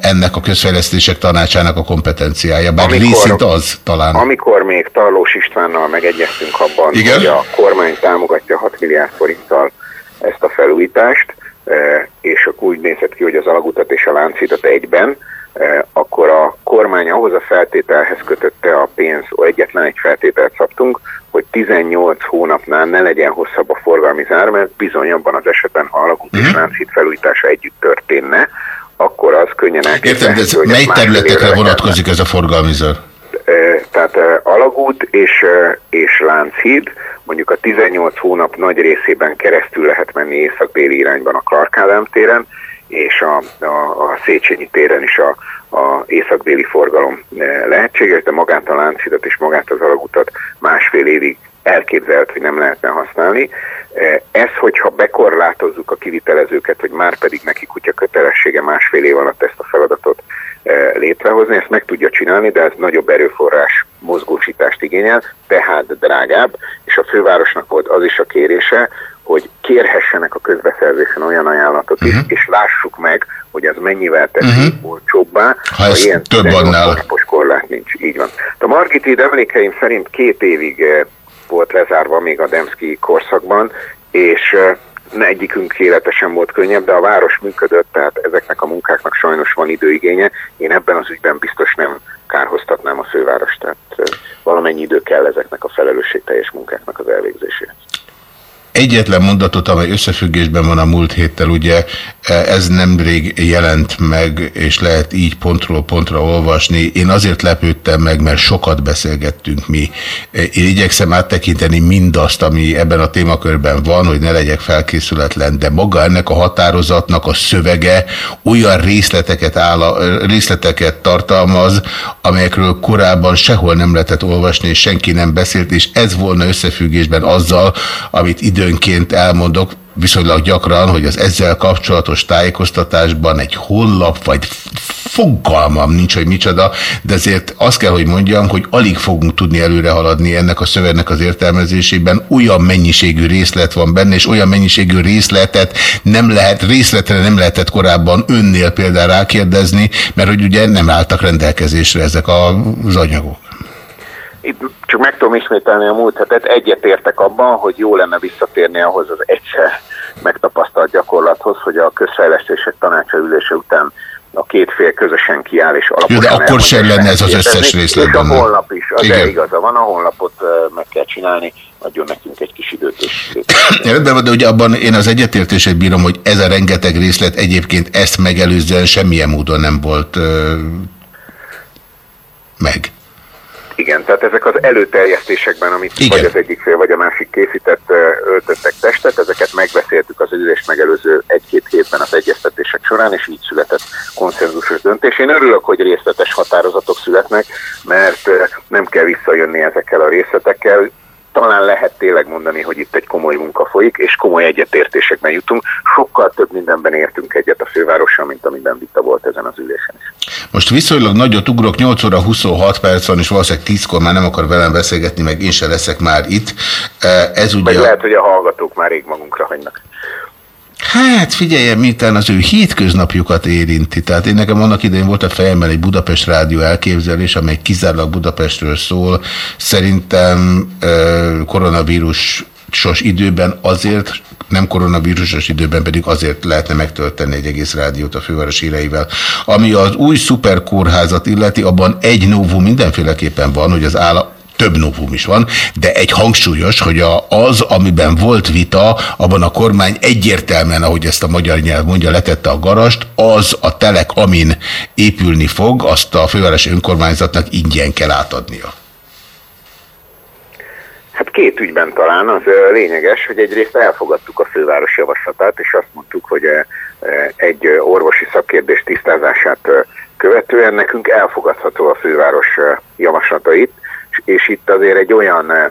ennek a közfejlesztés fejlesztések tanácsának a kompetenciája, bár amikor, részint az talán. Amikor még Tarlós Istvánnal megegyeztünk abban, Igen? hogy a kormány támogatja 6 milliárd forinttal ezt a felújítást, e, és akkor úgy nézett ki, hogy az alagutat és a láncidat egyben, e, akkor a kormány ahhoz a feltételhez kötötte a pénz, egyetlen egy feltételt szabtunk, hogy 18 hónapnál ne legyen hosszabb a forgalmi zár, mert bizony abban az esetben, ha -huh. és mhm. láncid felújítása együtt történne, akkor az könnyen elképzelhető. Értem, de ez mely területekre vonatkozik ez a forgalmi zár? Tehát alagút és, és Lánchíd, mondjuk a 18 hónap nagy részében keresztül lehet menni észak-déli irányban a Clark Ádám téren, és a, a, a Széchenyi téren is a, a észak-déli forgalom eh, lehetséges, de magát a Lánchidat és magát az alagutat másfél évig elképzelt, hogy nem lehetne használni. Eh, Ez, hogyha bekorlátozzuk a kivitelezőket, hogy már pedig neki kutya kötelessége másfél év alatt ezt a feladatot eh, létrehozni, ezt meg tudja csinálni, de ez nagyobb erőforrás mozgósítást igényel, tehát drágább, és a fővárosnak volt az is a kérése, hogy kérhessenek a közbeszerzésen olyan ajánlatot is, Mhm. és lássuk meg, hogy az mennyivel teszi olcsóbbá, Ha ez több 18 annál. korlát nincs. Így van. A Margit emlékeim szerint két évig eh, volt lezárva még a Demszki korszakban, és ne egyikünk élete volt könnyebb, de a város működött, tehát ezeknek a munkáknak sajnos van időigénye. Én ebben az ügyben biztos nem kárhoztatnám a fővárost, tehát eh, valamennyi idő kell ezeknek a felelősségteljes munkáknak az elvégzéséhez. Egyetlen mondatot, amely összefüggésben van a múlt héttel, ugye ez nemrég jelent meg, és lehet így pontról pontra olvasni. Én azért lepődtem meg, mert sokat beszélgettünk mi. Én igyekszem áttekinteni mindazt, ami ebben a témakörben van, hogy ne legyek felkészületlen, de maga ennek a határozatnak a szövege olyan részleteket, áll, részleteket tartalmaz, amelyekről korábban sehol nem lehetett olvasni, és senki nem beszélt, és ez volna összefüggésben azzal, amit időnként elmondok, viszonylag gyakran, hogy az ezzel kapcsolatos tájékoztatásban egy honlap, vagy fogalmam nincs, hogy micsoda, de azért azt kell, hogy mondjam, hogy alig fogunk tudni előre haladni ennek a szövegnek az értelmezésében. Olyan mennyiségű részlet van benne, és olyan mennyiségű részletet nem lehet, részletre nem lehetett korábban önnél például rákérdezni, mert hogy ugye nem álltak rendelkezésre ezek az anyagok. Itt csak meg tudom ismételni a múlt hetet, egyetértek abban, hogy jó lenne visszatérni ahhoz az egyszer megtapasztalt gyakorlathoz, hogy a közfejlesztések tanácsa ülése után a két fél közösen kiáll és alaposan de akkor sem lenne ez az összes részlet És a honlap is, az Igen. igaza van, a honlapot meg kell csinálni, adjon nekünk egy kis időt és Rendben van, de ugye abban én az egyetértését bírom, hogy ez a rengeteg részlet egyébként ezt megelőzően semmilyen módon nem volt ö, meg. Igen, tehát ezek az előterjesztésekben, amit Igen. vagy az egyik fél, vagy a másik készített, öltöttek testet, ezeket megbeszéltük az ülés megelőző egy-két hétben az egyeztetések során, és így született konszenzusos döntés. Én örülök, hogy részletes határozatok születnek, mert nem kell visszajönni ezekkel a részletekkel. Talán lehet tényleg mondani, hogy itt egy komoly munka folyik, és komoly egyetértésekben jutunk. Sokkal több mindenben értünk egyet a fővárossal, mint amiben vita volt ezen az ülésen is. Most viszonylag nagyot ugrok, 8 óra 26 perc van, és valószínűleg 10-kor már nem akar velem beszélgetni, meg én se leszek már itt. E, Ez ugye... lehet, hogy a hallgatók már rég magunkra hagynak. Hát figyeljen, miután az ő hétköznapjukat érinti. Tehát én nekem annak idején volt a fejemben egy Budapest rádió elképzelés, amely kizárólag Budapestről szól. Szerintem ö, koronavírus sos időben azért, nem koronavírusos időben pedig azért lehetne megtölteni egy egész rádiót a főváros híreivel. Ami az új szuperkórházat illeti, abban egy novum mindenféleképpen van, hogy az állam, több novum is van, de egy hangsúlyos, hogy a, az, amiben volt vita, abban a kormány egyértelműen, ahogy ezt a magyar nyelv mondja, letette a garast, az a telek, amin épülni fog, azt a fővárosi önkormányzatnak ingyen kell átadnia. Hát két ügyben talán az lényeges, hogy egyrészt elfogadtuk a főváros javaslatát, és azt mondtuk, hogy egy orvosi szakkérdés tisztázását követően nekünk elfogadható a főváros javaslatait, és- itt azért egy olyan ö,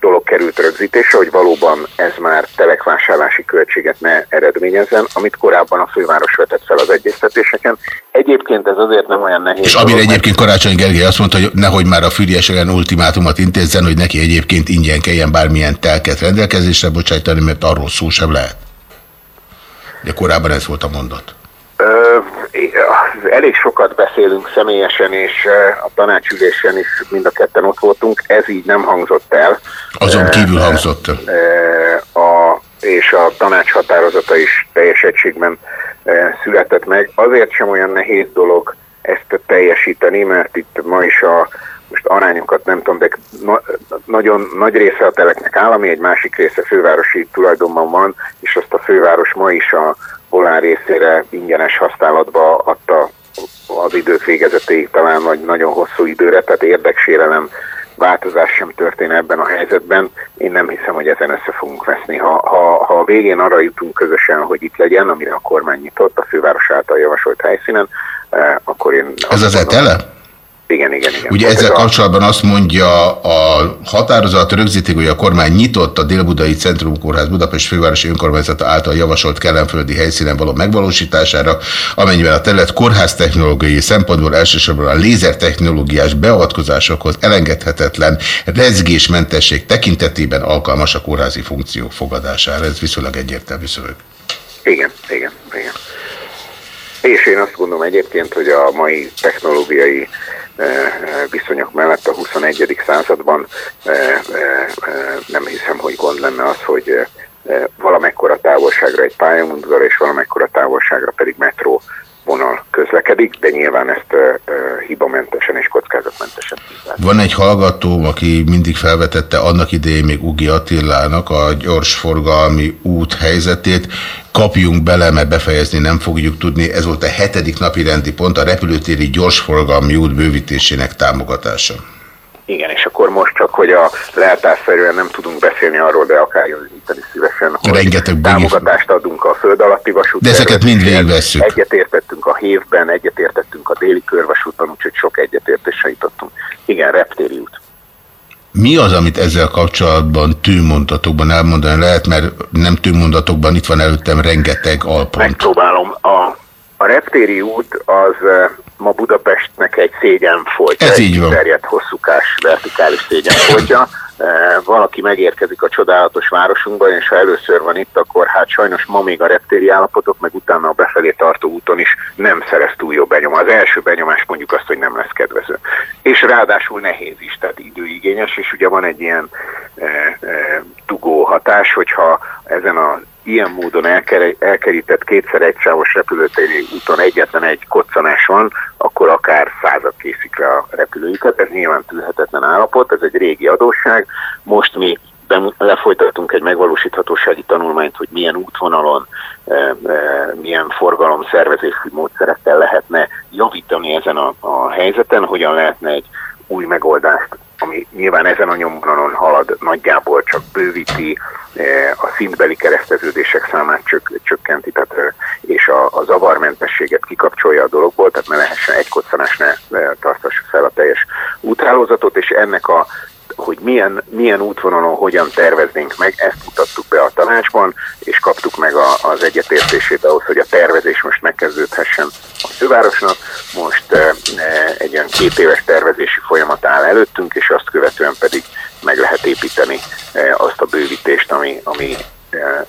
dolog került rögzítésre, hogy valóban ez már telekvásárlási költséget ne eredményezzen, amit korábban a főváros vetett fel az egyeztetéseken. Egyébként ez azért nem olyan nehéz. És amire egyébként Karácsony Gergely azt mondta, hogy nehogy már a Füriás ellen ultimátumot intézzen, hogy neki egyébként ingyen kelljen bármilyen telket rendelkezésre bocsájtani, mert arról szó sem lehet. De korábban ez volt a mondat. Ö, elég sokat beszélünk személyesen, és ö, a tanácsülésen is mind a ketten ott voltunk, ez így nem hangzott el. Azon Ö, kívül hangzott. ö, A, és a tanács határozata is teljes egységben született meg. Azért sem olyan nehéz dolog ezt teljesíteni, mert itt ma is a most arányokat nem tudom, de na, nagyon nagy része a teleknek állami, egy másik része fővárosi tulajdonban van, és azt a főváros ma is a Volán részére ingyenes használatba adta az idők végezetéig talán vagy nagyon hosszú időre, tehát érdeksérelem változás sem történ ebben a helyzetben, én nem hiszem, hogy ezen össze fogunk veszni. Ha, ha, ha a végén arra jutunk közösen, hogy itt legyen, amire a kormány nyitott a főváros által javasolt helyszínen, eh, akkor én... Ez az etele? Igen, igen, igen. Ugye ezzel kapcsolatban azt mondja a határozat rögzítik, hogy a kormány nyitott a Délbudai Centrumkórház Budapest fővárosi önkormányzata által javasolt kellemföldi helyszínen való megvalósítására, amennyiben a terület kórház technológiai szempontból elsősorban a lézer technológiás beavatkozásokhoz elengedhetetlen rezgésmentesség tekintetében alkalmas a kórházi funkciók fogadására. Ez viszonylag egyértelmű szöveg. Igen, igen, igen. És én azt gondolom egyébként, hogy a mai technológiai viszonyok mellett a 21. században eh, nem hiszem, hogy gond lenne az, hogy valamekkora távolságra egy pályamunkzal, és valamekkora távolságra pedig metró vonal közlekedik, de nyilván ezt eh, hibamentesen és kockázatmentesen. Van egy hallgatóm, aki mindig felvetette annak idején még Ugi Attilának a gyorsforgalmi út helyzetét. Kapjunk bele, mert befejezni nem fogjuk tudni. Ez volt a hetedik napi rendi pont, a repülőtéri gyorsforgalmi út bővítésének támogatása. Igen, és akkor most csak, hogy a leltárszerűen nem tudunk beszélni arról, de akár javítani szívesen, hogy Rengeteg támogatást adunk a föld alatti vasút. De ezeket mind végigvesszük. Egyetértettünk a hévben, egyetértettünk a déli körvasúton, úgyhogy sok egyetértésre jutottunk. Igen, reptéri út. Mi az, amit ezzel kapcsolatban tűmondatokban elmondani lehet, mert nem tűmondatokban, itt van előttem rengeteg alpont. Megpróbálom. A, a reptéri út az eh, ma Budapestnek egy szégyenfoltja. Ez egy így van. Terjedt hosszúkás, vertikális szégyenfoltja. Eh, Valaki megérkezik a csodálatos városunkba, és ha először van itt, akkor hát sajnos ma még a reptéri állapotok, meg utána a befelé tartó úton is nem szerez túl jó benyomás. Az első benyomás mondjuk azt, hogy nem lesz kedvező. És ráadásul nehéz is, tehát időigényes, és ugye van egy ilyen e, e, dugó hatás, hogyha ezen a ilyen módon elker, elkerített kétszer egysávos repülőtéri úton egyetlen egy koccanás van, akkor akár század készik rá a repülőjüket. Ez nyilván tűrhetetlen állapot, ez egy régi adósság. Most mi lefolytattunk egy megvalósíthatósági tanulmányt, hogy milyen útvonalon, e, e, milyen forgalomszervezési módszerekkel lehetne javítani ezen a, a helyzeten, hogyan lehetne egy új megoldást, ami nyilván ezen a nyomvonalon halad, nagyjából csak bővíti, eh, a szintbeli kereszteződések számát csök, csökkenti, tehát, eh, és a, a zavarmentességet kikapcsolja a dologból, tehát ne lehessen egy koccanás ne tartassa fel a teljes úthálózatot, és ennek a hogy milyen, milyen útvonalon hogyan terveznénk meg, ezt mutattuk be a tanácsban, és kaptuk meg a, az egyetértését ahhoz, hogy a tervezés most megkezdődhessen a fővárosnak. Most e, egy olyan két éves tervezési folyamat áll előttünk, és azt követően pedig meg lehet építeni e, azt a bővítést, ami, ami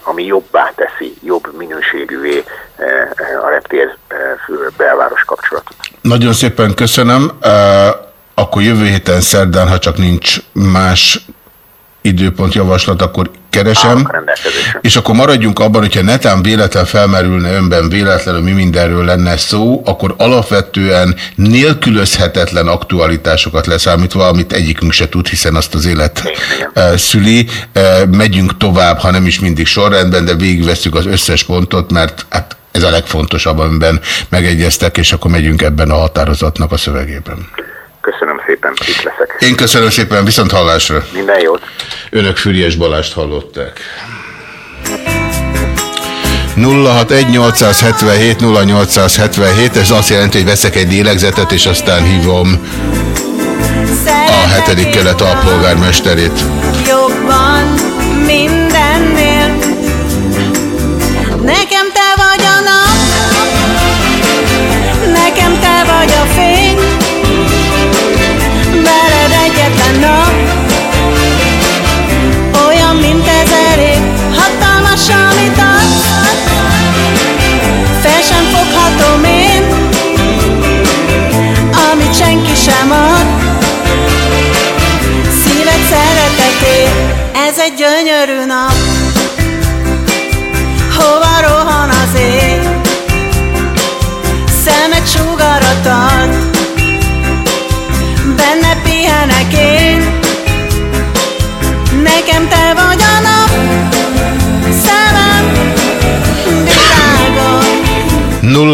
ami jobbá teszi, jobb minőségűvé a reptér belváros kapcsolatot. Nagyon szépen köszönöm. Akkor jövő héten szerdán, ha csak nincs más időpont javaslat, akkor keresem. És akkor maradjunk abban, hogyha netán véletlen felmerülne önben véletlenül mi mindenről lenne szó, akkor alapvetően nélkülözhetetlen aktualitásokat leszámítva, amit egyikünk se tud, hiszen azt az élet eh, szüli. Eh, Megyünk tovább, ha nem is mindig sorrendben, de végigveszünk az összes pontot, mert hát ez a legfontosabb, amiben megegyeztek, és akkor megyünk ebben a határozatnak a szövegében. Itt leszek. Én köszönöm szépen, viszont hallásra. Minden jót. Önök Füriás Balást hallották. 061877 0877, ez azt jelenti, hogy veszek egy lélegzetet, és aztán hívom a hetedik kelet alpolgármesterét. Jobban mindennél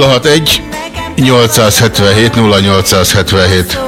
061 877 0877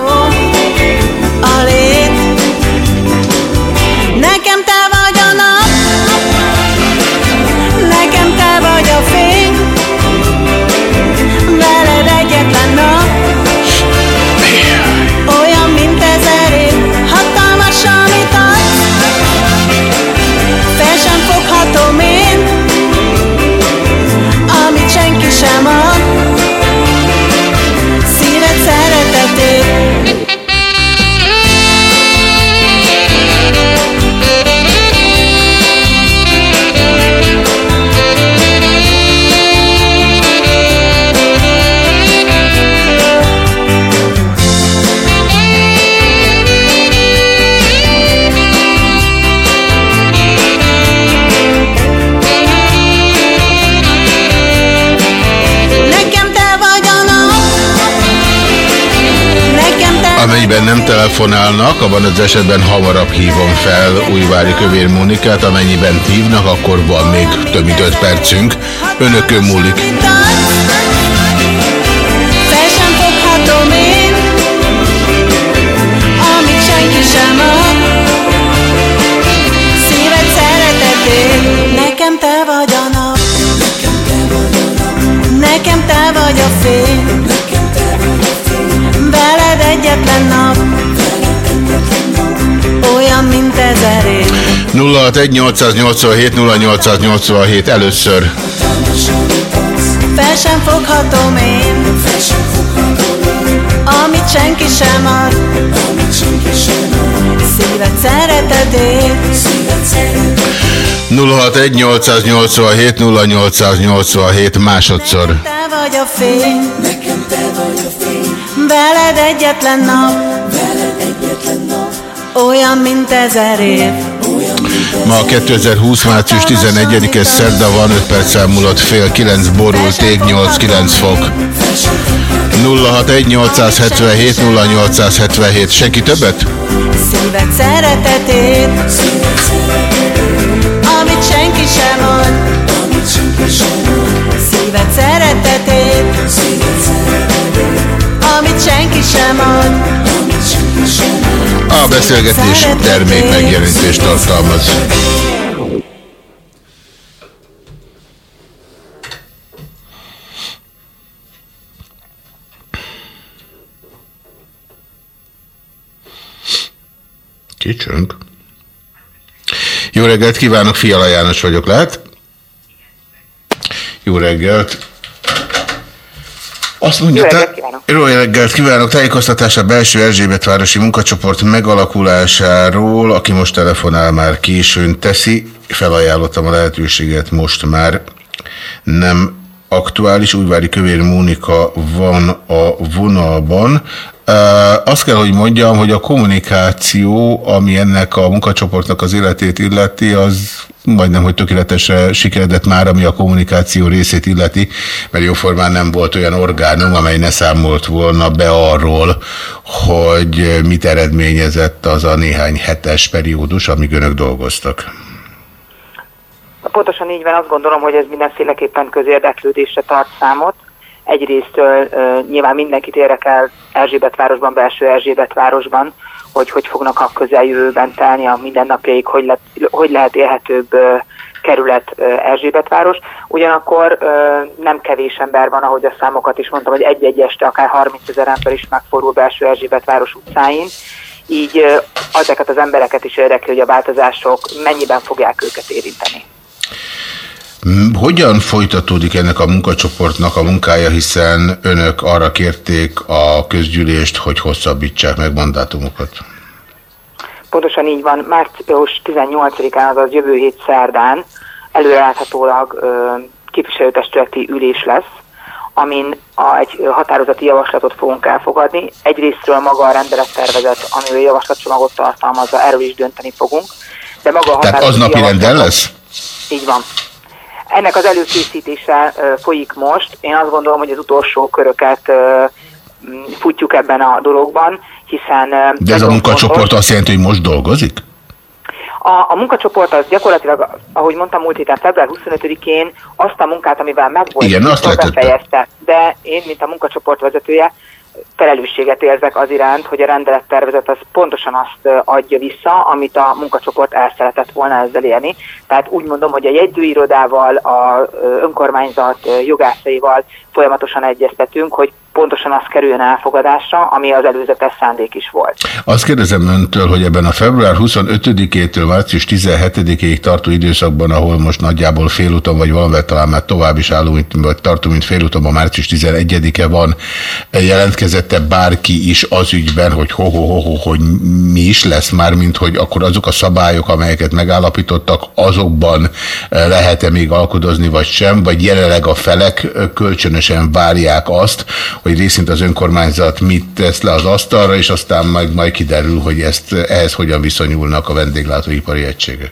telefonálnak, abban az esetben hamarabb hívom fel Újvári Kövér Mónikát, amennyiben hívnak, akkor van még több mint 5 percünk. Önökön múlik. Fel amit senki sem ad. Szíved szeretetét, nekem te vagy a nap. Nekem te vagy a fény, egyetlen nap. Olyan, mint ezer év. 061 887 0887 először. Fel sem foghatom én, amit senki sem ad. Szíved szeretetét, 061 887 0887 másodszor. te vagy a fény, veled egyetlen nap, olyan, mint ezer év. Ma 2020. március 11-e szerda van, 5 perc elmúlott fél 9 borult ég 8-9 fok. 061 877 0877 senki többet? Szíved szeretetét, amit senki sem ad. Szíved szeretetét, amit senki sem ad. A beszélgetés termék megjelenítést tartalmaz. Kicsönk. Jó reggelt kívánok, Fiala János vagyok, lehet? Jó reggelt. Azt mondja, Jó reggelt kívánok. Jó reggelt kívánok! Tájékoztatás a belső Erzsébetvárosi munkacsoport megalakulásáról, aki most telefonál már későn teszi. Felajánlottam a lehetőséget most már. Nem aktuális, Újvári Kövér Mónika van a vonalban. Azt kell, hogy mondjam, hogy a kommunikáció, ami ennek a munkacsoportnak az életét illeti, az majdnem, hogy tökéletesre sikeredett már, ami a kommunikáció részét illeti, mert jóformán nem volt olyan orgánum, amely ne számolt volna be arról, hogy mit eredményezett az a néhány hetes periódus, amíg önök dolgoztak. Pontosan így van, azt gondolom, hogy ez mindenféleképpen közérdeklődésre tart számot. Egyrésztől nyilván mindenkit érdekel Erzsébetvárosban, belső Erzsébetvárosban, hogy hogy fognak a közeljövőben telni a mindennapjaik, hogy, le, hogy lehet élhetőbb kerület Erzsébetváros. Ugyanakkor nem kevés ember van, ahogy a számokat is mondtam, hogy egy-egy este akár 30 ezer ember is megfordul belső Erzsébetváros utcáin. Így azokat az embereket is érdekli, hogy a változások mennyiben fogják őket érinteni. Hogyan folytatódik ennek a munkacsoportnak a munkája, hiszen önök arra kérték a közgyűlést, hogy hosszabbítsák meg mandátumokat? Pontosan így van. Március 18-án, azaz jövő hét szerdán előreláthatólag képviselőtestületi ülés lesz, amin a, egy határozati javaslatot fogunk elfogadni. Egyrésztről maga a rendelettervezet, amivel javaslatcsomagot tartalmazza, erről is dönteni fogunk. De maga a Tehát az határozati napi renden javaslatot- lesz? Így van. Ennek az előkészítése folyik most. Én azt gondolom, hogy az utolsó köröket futjuk ebben a dologban, hiszen... De ez a munkacsoport azt jelenti, hogy most dolgozik? a, a munkacsoport az gyakorlatilag, ahogy mondtam múlt héten, február 25-én azt a munkát, amivel megvolt, Igen, azt befejezte. De én, mint a munkacsoport vezetője, felelősséget érzek az iránt, hogy a rendelettervezet az pontosan azt adja vissza, amit a munkacsoport el szeretett volna ezzel élni. Tehát úgy mondom, hogy a jegyzőirodával, a önkormányzat jogászaival folyamatosan egyeztetünk, hogy pontosan az kerüljön elfogadásra, ami az előzetes szándék is volt. Azt kérdezem öntől, hogy ebben a február 25-től március 17-ig tartó időszakban, ahol most nagyjából félúton, vagy valamivel talán már tovább is álló, mint, vagy tartó, mint félúton, a március 11-e van, jelentkezette bárki is az ügyben, hogy ho, ho, ho, ho, hogy mi is lesz már, mint hogy akkor azok a szabályok, amelyeket megállapítottak, azokban eh, lehet-e még alkudozni, vagy sem, vagy jelenleg a felek eh, kölcsönösen várják azt, hogy részint az önkormányzat mit tesz le az asztalra, és aztán majd, majd kiderül, hogy ezt, ehhez hogyan viszonyulnak a vendéglátóipari egységek.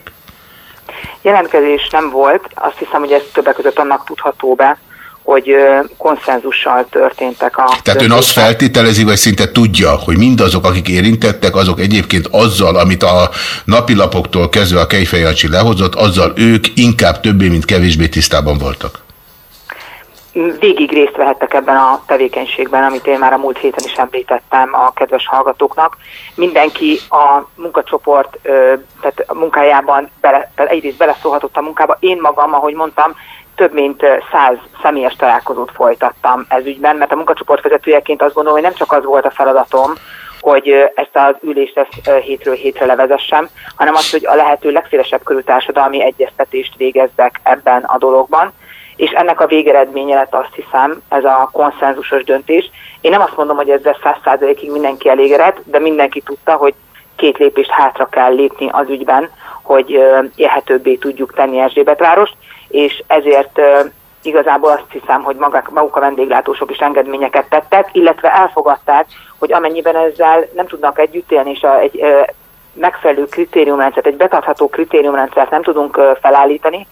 Jelentkezés nem volt, azt hiszem, hogy ez többek között annak tudható be, hogy konszenzussal történtek a Tehát ön azt feltételezi, vagy szinte tudja, hogy mindazok, akik érintettek, azok egyébként azzal, amit a napilapoktól kezdve a Kejfejancsi lehozott, azzal ők inkább többé, mint kevésbé tisztában voltak. Végig részt vehettek ebben a tevékenységben, amit én már a múlt héten is említettem a kedves hallgatóknak. Mindenki a munkacsoport tehát a munkájában bele, egyrészt beleszólhatott a munkába. Én magam, ahogy mondtam, több mint száz személyes találkozót folytattam ez ügyben, mert a munkacsoport vezetőjeként azt gondolom, hogy nem csak az volt a feladatom, hogy ezt az ülést ezt hétről hétre levezessem, hanem az, hogy a lehető legszélesebb körű társadalmi egyeztetést végezzek ebben a dologban és ennek a végeredménye lett azt hiszem, ez a konszenzusos döntés. Én nem azt mondom, hogy ezzel száz százalékig mindenki elégedett, de mindenki tudta, hogy két lépést hátra kell lépni az ügyben, hogy élhetőbbé tudjuk tenni Erzsébetvárost, és ezért igazából azt hiszem, hogy maguk, a vendéglátósok is engedményeket tettek, illetve elfogadták, hogy amennyiben ezzel nem tudnak együtt élni, és egy megfelelő kritériumrendszert, egy betartható kritériumrendszert nem tudunk felállítani,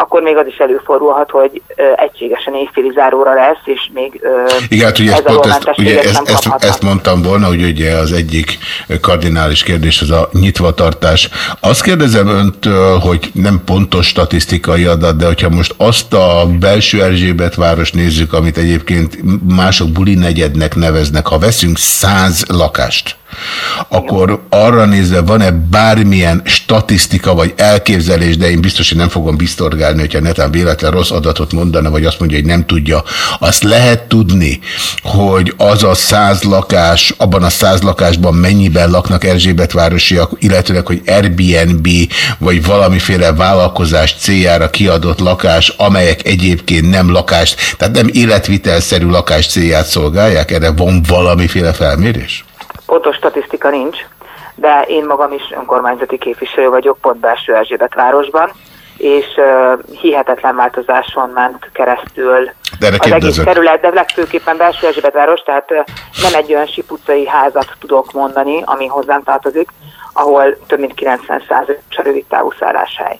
akkor még az is előfordulhat, hogy egységesen éjféli záróra lesz, és még Igen, hát ugye, ezt, pont ezt, ugye ezt, ezt, ezt mondtam volna, hogy ugye az egyik kardinális kérdés az a nyitvatartás. Azt kérdezem öntől, hogy nem pontos statisztikai adat, de hogyha most azt a belső Erzsébet város nézzük, amit egyébként mások buli negyednek neveznek, ha veszünk száz lakást, akkor arra nézve van-e bármilyen statisztika vagy elképzelés, de én biztos, hogy nem fogom biztorgálni, hogyha netán véletlen rossz adatot mondana, vagy azt mondja, hogy nem tudja. Azt lehet tudni, hogy az a száz lakás, abban a száz lakásban mennyiben laknak Erzsébetvárosiak, illetőleg, hogy Airbnb, vagy valamiféle vállalkozás céljára kiadott lakás, amelyek egyébként nem lakást, tehát nem életvitelszerű lakás célját szolgálják, erre van valamiféle felmérés? Pontos statisztika nincs, de én magam is önkormányzati képviselő vagyok, pont belső Erzsébetvárosban, és uh, hihetetlen változáson ment keresztül De erre az egész terület, de legfőképpen belső Erzsébetváros, tehát uh, nem egy olyan sipucai házat tudok mondani, ami hozzám tartozik, ahol több mint 90% a rövid távú szálláshely.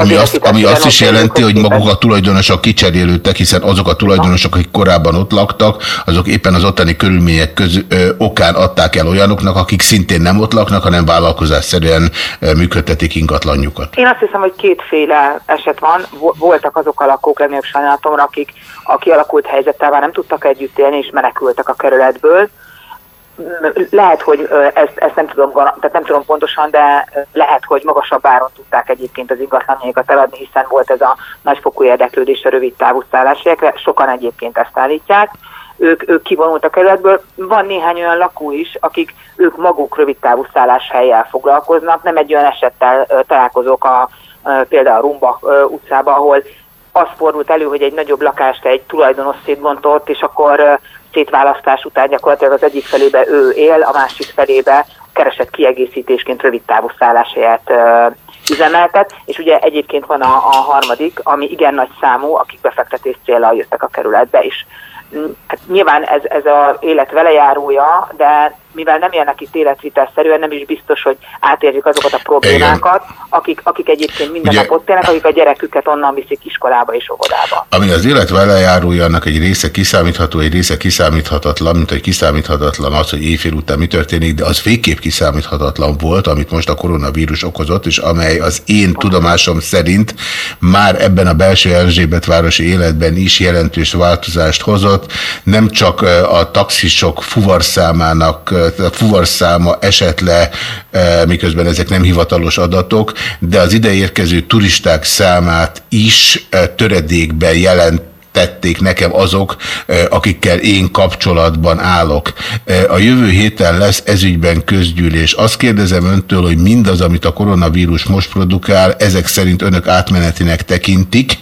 Ami azt, ami azt is jelenti, hogy maguk a tulajdonosok kicserélődtek, hiszen azok a tulajdonosok, akik korábban ott laktak, azok éppen az ottani körülmények köz, ö, okán adták el olyanoknak, akik szintén nem ott laknak, hanem vállalkozásszerűen ö, működtetik ingatlanjukat. Én azt hiszem, hogy kétféle eset van. Vo- Voltak azok a lakók, legnagyobb sajnálatomra, akik a kialakult helyzettel már nem tudtak együtt élni, és menekültek a kerületből. Lehet, hogy ezt, ezt nem, tudom, tehát nem tudom pontosan, de lehet, hogy magasabb áron tudták egyébként az ingatlanjaikat eladni, hiszen volt ez a nagyfokú érdeklődés a rövid távú szálláshelyekre. Sokan egyébként ezt állítják. Ők, ők kivonultak kerületből. Van néhány olyan lakó is, akik ők maguk rövid távú szálláshelyjel foglalkoznak. Nem egy olyan esettel találkozok a, például a Rumba ö, utcába, ahol az fordult elő, hogy egy nagyobb lakást egy tulajdonos szétbontott, és akkor szétválasztás után gyakorlatilag az egyik felébe ő él, a másik felébe keresett kiegészítésként rövid távú szálláshelyet üzemeltet, és ugye egyébként van a, a harmadik, ami igen nagy számú, akik befektetés célral jöttek a kerületbe, és hát nyilván ez, ez az élet velejárója, de mivel nem élnek itt életvitelszerűen, nem is biztos, hogy átérjük azokat a problémákat, akik, akik egyébként minden Ugye- nap ott élnek, akik a gyereküket onnan viszik iskolába és óvodába. Ami az élet velejárója, annak egy része kiszámítható, egy része kiszámíthatatlan, mint hogy kiszámíthatatlan az, hogy éjfél után mi történik, de az végképp kiszámíthatatlan volt, amit most a koronavírus okozott, és amely az én tudomásom szerint már ebben a belső Erzsébetvárosi életben is jelentős változást hozott. Nem csak a taxisok fuvarszámának, fuvarszáma esett le, miközben ezek nem hivatalos adatok, de az ide érkező turisták számát is töredékben jelent tették nekem azok, akikkel én kapcsolatban állok. A jövő héten lesz ezügyben közgyűlés. Azt kérdezem öntől, hogy mindaz, amit a koronavírus most produkál, ezek szerint önök átmenetinek tekintik,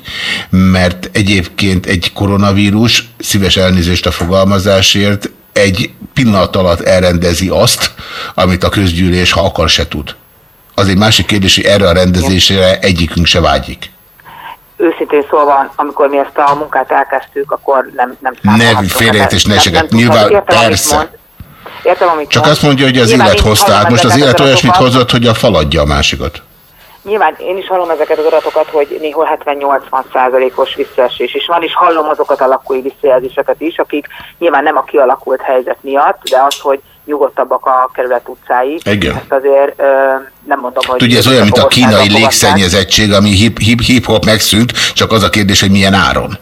mert egyébként egy koronavírus, szíves elnézést a fogalmazásért, egy pillanat alatt elrendezi azt, amit a közgyűlés, ha akar, se tud. Az egy másik kérdés, hogy erre a rendezésre egyikünk se vágyik. Őszintén szólva, amikor mi ezt a munkát elkezdtük, akkor nem, nem Ne félreértés, ne tudtam. Nyilván, Értem, amit persze. mond. Értem, amit Csak mond. azt mondja, hogy az Nyilván élet hozta át. Most az élet olyasmit hozott, hogy a faladja a másikat. Nyilván én is hallom ezeket az adatokat, hogy néhol 70-80 százalékos visszaesés is van, és hallom azokat a lakói visszajelzéseket is, akik nyilván nem a kialakult helyzet miatt, de az, hogy nyugodtabbak a kerület utcái. Igen. Ezt azért ö, nem mondom, hogy... Tudja, ez olyan, mint a kínai légszennyezettség, ami hip- hip- hip-hop megszűnt, csak az a kérdés, hogy milyen áron.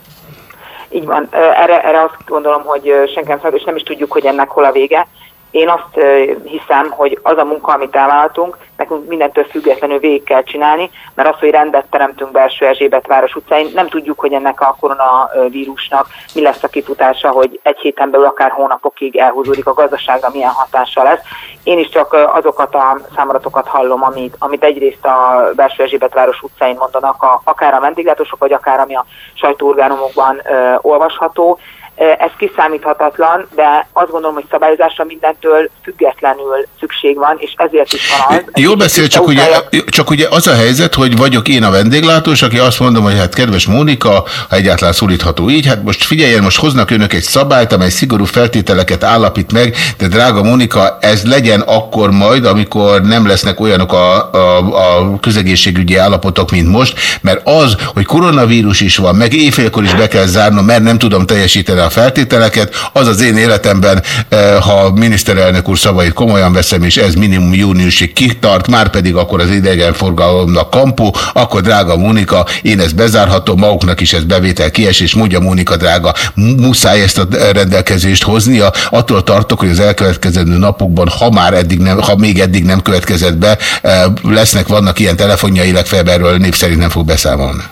Így van. Erre, erre azt gondolom, hogy senki nem szállt, és nem is tudjuk, hogy ennek hol a vége. Én azt hiszem, hogy az a munka, amit elvállaltunk, nekünk mindentől függetlenül végig kell csinálni, mert az, hogy rendet teremtünk belső Erzsébet város utcáin, nem tudjuk, hogy ennek a koronavírusnak mi lesz a kifutása, hogy egy héten belül akár hónapokig elhúzódik a gazdaságra, milyen hatása lesz. Én is csak azokat a számadatokat hallom, amit, amit egyrészt a belső Erzsébet város utcáin mondanak, a, akár a vendéglátósok, vagy akár ami a sajtóorgánumokban olvasható. Ez kiszámíthatatlan, de azt gondolom, hogy szabályozásra mindentől függetlenül szükség van, és ezért is van az. Jól beszél, csak ugye, csak ugye az a helyzet, hogy vagyok én a vendéglátós, aki azt mondom, hogy hát kedves Mónika, ha egyáltalán szólítható így, hát most figyeljen, most hoznak önök egy szabályt, amely szigorú feltételeket állapít meg, de drága Mónika, ez legyen akkor majd, amikor nem lesznek olyanok a, a, a közegészségügyi állapotok, mint most, mert az, hogy koronavírus is van, meg éjfélkor is be kell zárnom, mert nem tudom teljesíteni a feltételeket, az az én életemben, eh, ha miniszterelnök úr szavait komolyan veszem, és ez minimum júniusig kitart, már pedig akkor az idegenforgalomnak kampó, akkor drága Mónika, én ezt bezárhatom, maguknak is ez bevétel kiesés, mondja Mónika drága, mu- muszáj ezt a rendelkezést hoznia, attól tartok, hogy az elkövetkezendő napokban, ha már eddig nem, ha még eddig nem következett be, eh, lesznek, vannak ilyen telefonjai, legfeljebb erről név szerint nem fog beszámolni.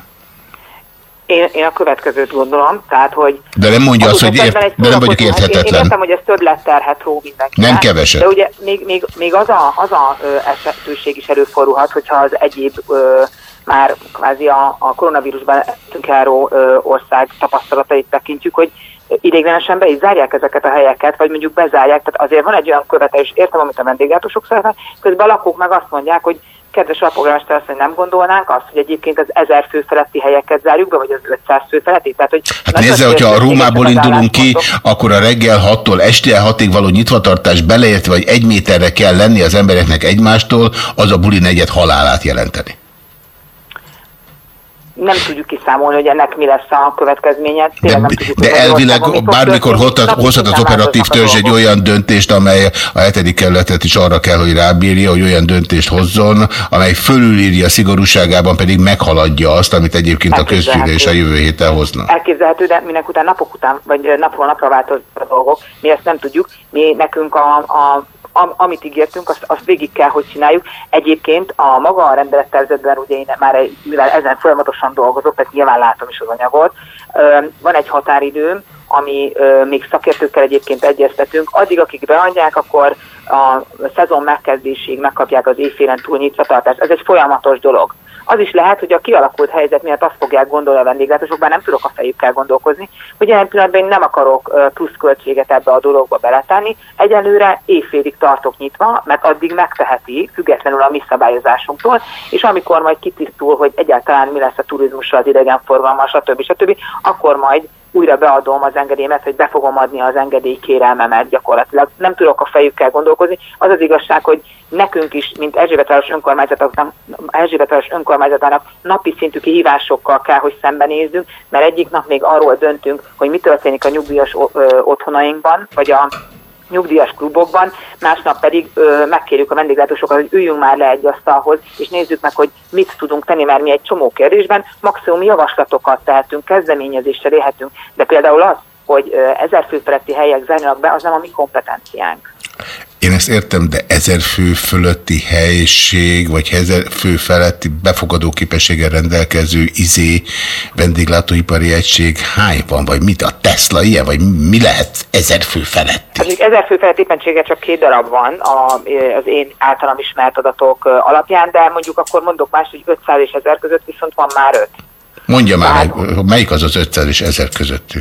Én, én a következőt gondolom, tehát, hogy... De nem mondja azt, hogy egy de nem vagyok szórakozó- hát Én, érthetetlen. értem, hogy ez többletterhet ró mindenkire. Nem keveset. De ugye még, még, még az a, az a ö, esetőség is előfordulhat, hogyha az egyéb ö, már kvázi a, a koronavírusban járó ö, ország tapasztalatait tekintjük, hogy ideiglenesen be is zárják ezeket a helyeket, vagy mondjuk bezárják. Tehát azért van egy olyan követelés, értem, amit a vendéglátósok szeretnek, közben a lakók meg azt mondják, hogy kedves alpolgármester azt, hogy nem gondolnánk azt, hogy egyébként az 1000 fő feletti helyeket zárjuk be, vagy az 500 fő feletti. Tehát, hogy Hát nézze, hogyha a Rómából indulunk ki, akkor a reggel 6-tól este 6-ig való nyitvatartás beleértve, hogy egy méterre kell lenni az embereknek egymástól, az a buli negyed halálát jelenteni. Nem tudjuk kiszámolni, hogy ennek mi lesz a következménye. Tényleg nem tudjuk, De elvileg bármikor hozhat, az operatív törzs egy olyan döntést, amely a hetedik kerületet is arra kell, hogy rábírja, hogy olyan döntést hozzon, amely fölülírja szigorúságában, pedig meghaladja azt, amit egyébként a közgyűlés a jövő héten hozna. Elképzelhető, de minek után napok után, vagy napról napra változnak a dolgok. Mi ezt nem tudjuk. Mi nekünk a, a am, amit ígértünk, azt, azt végig kell, hogy csináljuk. Egyébként a maga a rendelettervezetben, ugye én már mivel ezen folyamatosan dolgozok, tehát nyilván látom is az anyagot, van egy határidőm, ami még szakértőkkel egyébként egyeztetünk. Addig, akik beadják, akkor a szezon megkezdéséig megkapják az évfélen túl nyitva tartást. Ez egy folyamatos dolog. Az is lehet, hogy a kialakult helyzet miatt azt fogják gondolni a vendéglátósok, bár nem tudok a fejükkel gondolkozni, hogy jelen pillanatban én nem akarok plusz költséget ebbe a dologba beletenni. Egyelőre évfélig tartok nyitva, mert addig megteheti, függetlenül a mi szabályozásunktól, és amikor majd kitisztul, hogy egyáltalán mi lesz a turizmussal, az idegenforgalmal, stb. stb., akkor majd újra beadom az engedélyemet, hogy be fogom adni az engedélykérelmemet gyakorlatilag. Nem tudok a fejükkel gondolkozni. Az az igazság, hogy nekünk is, mint Erzsébetváros önkormányzatoknak, Erzsébetváros önkormányzatának napi szintű kihívásokkal kell, hogy szembenézzünk, mert egyik nap még arról döntünk, hogy mi történik a nyugdíjas otthonainkban, vagy a nyugdíjas klubokban, másnap pedig ö, megkérjük a vendéglátósokat, hogy üljünk már le egy asztalhoz, és nézzük meg, hogy mit tudunk tenni, mert mi egy csomó kérdésben maximum javaslatokat tehetünk, kezdeményezéssel élhetünk, de például az, hogy ezer fő helyek zárjanak be, az nem a mi kompetenciánk. Én ezt értem, de ezer fő fölötti helység, vagy ezer fő feletti befogadó képességgel rendelkező izé vendéglátóipari egység hány van, vagy mit a Tesla ilyen, vagy mi lehet ezer fő felett? Hát mondjuk ezer fő felett éppenséggel csak két darab van a, az én általam ismert adatok alapján, de mondjuk akkor mondok más, hogy 500 és 1000 között viszont van már 5. Mondja már, meg, melyik az az 500 és 1000 közöttű?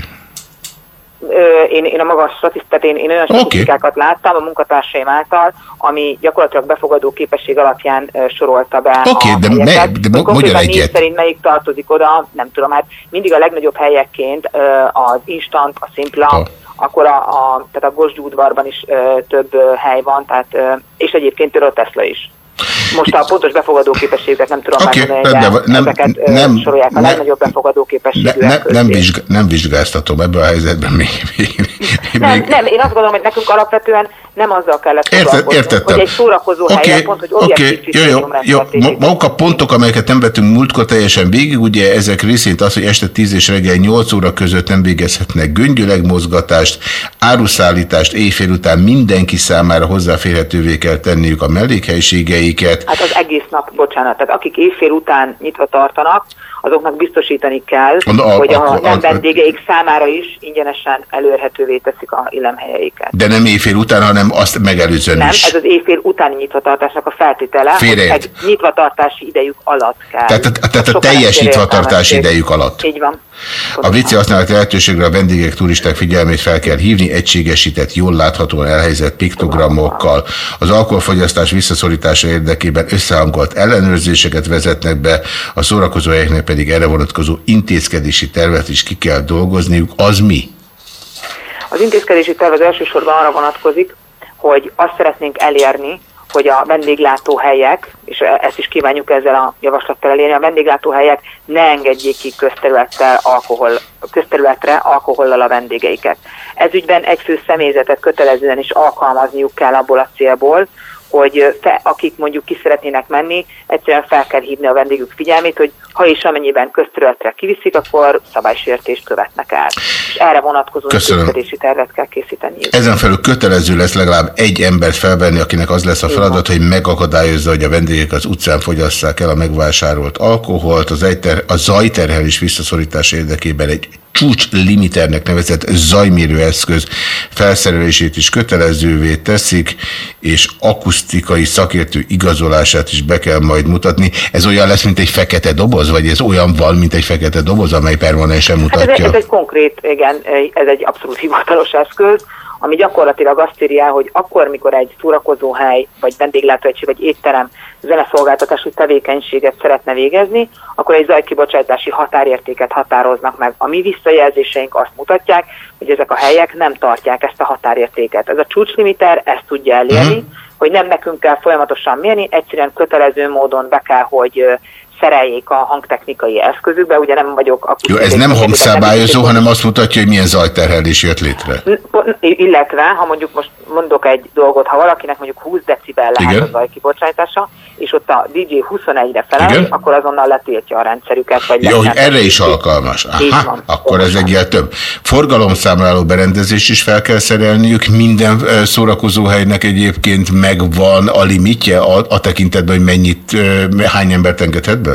Én, én a magas statisztikát, én, én olyan statisztikákat láttam a munkatársaim által, ami gyakorlatilag befogadó képesség alapján sorolta be Oké, a de mely- de mondjon egyet. szerint melyik tartozik oda, nem tudom, hát mindig a legnagyobb helyekként az Instant, a Simpla, akkor a, a, tehát a udvarban is ö, több ö, hely van, tehát, ö, és egyébként a Tesla is. Most a pontos befogadó képességet nem tudom Oké, megmondani, de. Nem- ezeket nem- sorolják a ne- legnagyobb befogadó Ne, ne, nem, vizsg, nem vizsgáztatom ebben a helyzetben még. még, még Nem, nem, én azt gondolom, hogy nekünk alapvetően nem azzal kellett Érted, értettem. hogy egy szórakozó Oké, helyen pont, hogy objektív jó, jó, jó. Ma- Maguk a pontok, amelyeket nem vettünk múltkor teljesen végig, ugye ezek részint az, hogy este 10 és reggel 8 óra között nem végezhetnek göngyölegmozgatást, áruszállítást éjfél után mindenki számára hozzáférhetővé kell tenniük a mellékhelyiségeiket. Hát az egész nap, bocsánat, tehát akik éjfél után nyitva tartanak, azoknak biztosítani kell, A- a- hogy a, akkor- nem a- vendégeik számára is ingyenesen elérhetővé teszik a illemhelyeiket. De nem éjfél után, hanem azt megelőzően Nem, is. ez az éjfél utáni nyitvatartásnak a feltétele, hogy Félreért. egy nyitvatartási idejük alatt kell. Tehát, a- tehát a teljes nyitvatartási idejük alatt. Így van. A WC használati lehetőségre a vendégek, turisták figyelmét fel kell hívni, egységesített, jól láthatóan elhelyezett piktogramokkal. Az alkoholfogyasztás visszaszorítása érdekében összehangolt ellenőrzéseket vezetnek be, a szórakozóhelyeknek pedig erre vonatkozó intézkedési tervet is ki kell dolgozniuk. Az mi? Az intézkedési terv az elsősorban arra vonatkozik, hogy azt szeretnénk elérni, hogy a vendéglátóhelyek, és ezt is kívánjuk ezzel a javaslattal elérni, a vendéglátóhelyek ne engedjék ki közterülettel alkohol, közterületre alkohollal a vendégeiket. Ez ügyben egy fő személyzetet kötelezően is alkalmazniuk kell abból a célból, hogy fe, akik mondjuk ki szeretnének menni, egyszerűen fel kell hívni a vendégük figyelmét, hogy ha és amennyiben közterületre kiviszik, akkor szabálysértést követnek el. És erre vonatkozó intézkedési tervet kell készíteni. Ezen felül kötelező lesz legalább egy embert felvenni, akinek az lesz a feladat, hogy megakadályozza, hogy a vendégek az utcán fogyasszák el a megvásárolt alkoholt. Az, ejter, a zajterhelés visszaszorítása érdekében egy csúcs limiternek nevezett zajmérő eszköz felszerelését is kötelezővé teszik, és akusztikai szakértő igazolását is be kell majd mutatni. Ez olyan lesz, mint egy fekete doboz, vagy ez olyan van, mint egy fekete doboz, amely permanensen Hát ez, mutatja? ez egy konkrét, igen, ez egy abszolút hivatalos eszköz, ami gyakorlatilag azt írja, hogy akkor, mikor egy szórakozóhely, vagy vendéglátóegység, vagy étterem zeneszolgáltatású tevékenységet szeretne végezni, akkor egy zajkibocsátási határértéket határoznak meg. A mi visszajelzéseink azt mutatják, hogy ezek a helyek nem tartják ezt a határértéket. Ez a csúcslimiter ezt tudja elérni, Mhm. hogy nem nekünk kell folyamatosan mérni, egyszerűen kötelező módon be kell, hogy szereljék a hangtechnikai eszközükbe, ugye nem vagyok Jó, ez nem hangszabályozó, hanem azt mutatja, hogy milyen zajterhelés jött létre. illetve, ha mondjuk most mondok egy dolgot, ha valakinek mondjuk 20 decibel lehet Igen. a zajkibocsátása, és ott a DJ 21-re felel, Igen. akkor azonnal letiltja a rendszerüket. Vagy Jó, hogy erre is alkalmas. Aha, van. akkor ez egyel több. Forgalomszámláló berendezést is fel kell szerelniük. Minden szórakozóhelynek egyébként megvan a limitje a, a tekintetben, hogy mennyit, hány embert engedhet be?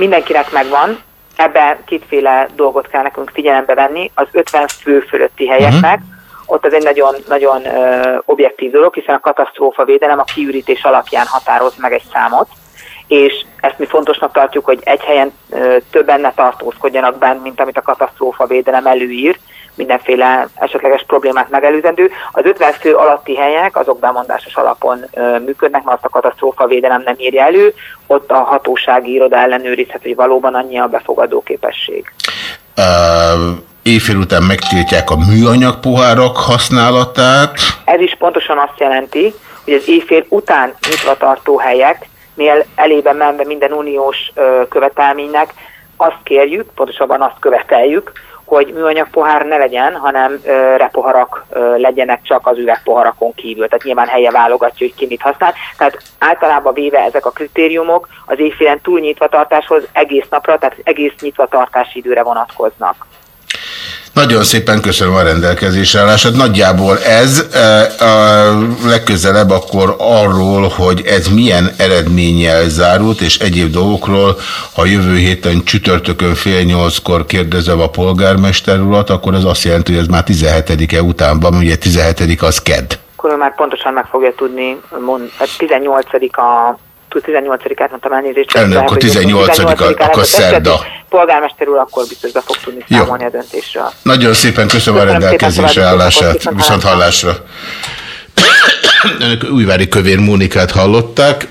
Mindenkinek megvan, ebben kétféle dolgot kell nekünk figyelembe venni, az 50 fő fölötti helyeknek, Mhm. ott az egy nagyon, nagyon ö, objektív dolog, hiszen a katasztrófa védelem a kiürítés alapján határoz meg egy számot, és ezt mi fontosnak tartjuk, hogy egy helyen ö, többen ne tartózkodjanak benn, mint amit a katasztrófa védelem előír, mindenféle esetleges problémát megelőzendő. Az 50 fő alatti helyek azok bemondásos alapon működnek, mert azt a katasztrófa védelem nem írja elő, ott a hatósági iroda ellenőrizhet, hogy valóban annyi a befogadó képesség. Uh, éjfél után megtiltják a műanyag pohárok használatát. Ez is pontosan azt jelenti, hogy az éjfél után nyitva tartó helyeknél elében menve minden uniós követelménynek azt kérjük, pontosabban azt követeljük, hogy műanyag pohár ne legyen, hanem ö, repoharak ö, legyenek csak az üvegpoharakon kívül. Tehát nyilván helye válogatja, hogy ki mit használ. Tehát általában véve ezek a kritériumok az éjfélen túl nyitvatartáshoz egész napra, tehát egész nyitvatartási időre vonatkoznak. Nagyon szépen köszönöm a rendelkezésre állását. Nagyjából ez e, a legközelebb akkor arról, hogy ez milyen eredménnyel zárult, és egyéb dolgokról, ha jövő héten csütörtökön fél nyolckor kérdezem a polgármester urat, akkor ez azt jelenti, hogy ez már 17-e után van, ugye 17 az kedd. akkor már pontosan meg fogja tudni, mond, hát 18 a 18-át mondtam elnézést. Elnök, akkor 18-a, 18-án akkor szerda. Polgármester úr akkor biztos be fog tudni Jó. számolni a döntésről. Nagyon szépen köszönöm a Köszönöm rendelkezésre állását. Viszont hallásra. Önök újvári kövér Mónikát hallották.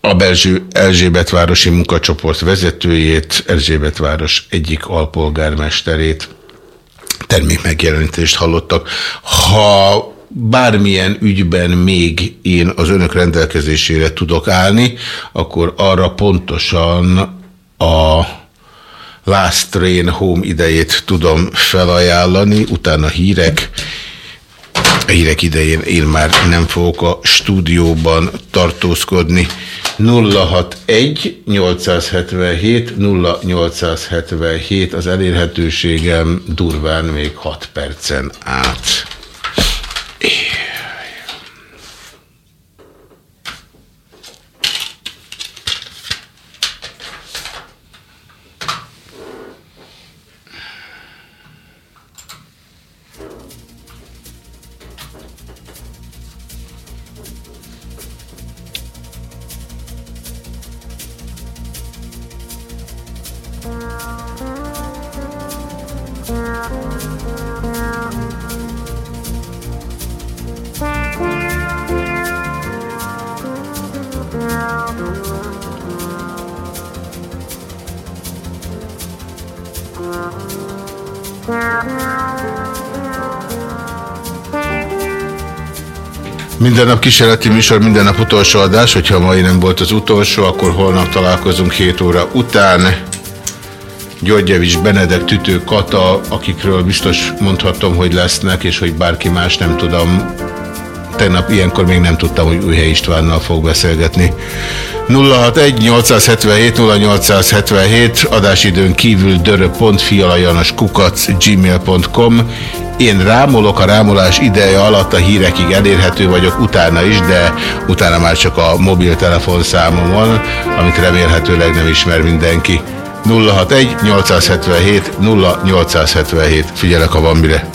A Belzső Erzsébetvárosi munkacsoport vezetőjét, Erzsébetváros egyik alpolgármesterét termékmegjelenítést hallottak. Ha bármilyen ügyben még én az önök rendelkezésére tudok állni, akkor arra pontosan a Last Train Home idejét tudom felajánlani, utána hírek, a hírek idején én már nem fogok a stúdióban tartózkodni. 061 877 0877 az elérhetőségem durván még 6 percen át. Minden nap kísérleti műsor, minden nap utolsó adás, hogyha mai nem volt az utolsó, akkor holnap találkozunk 7 óra után. Györgyevics, Benedek, Tütő, Kata, akikről biztos mondhatom, hogy lesznek, és hogy bárki más nem tudom. Tegnap ilyenkor még nem tudtam, hogy Újhely Istvánnal fog beszélgetni. 061-877-0877, adásidőn kívül dörö.fialajanoskukac gmail.com én rámolok, a rámolás ideje alatt a hírekig elérhető vagyok, utána is, de utána már csak a mobiltelefon számomon, amit remélhetőleg nem ismer mindenki. 061 877 0877. Figyelek, ha van mire.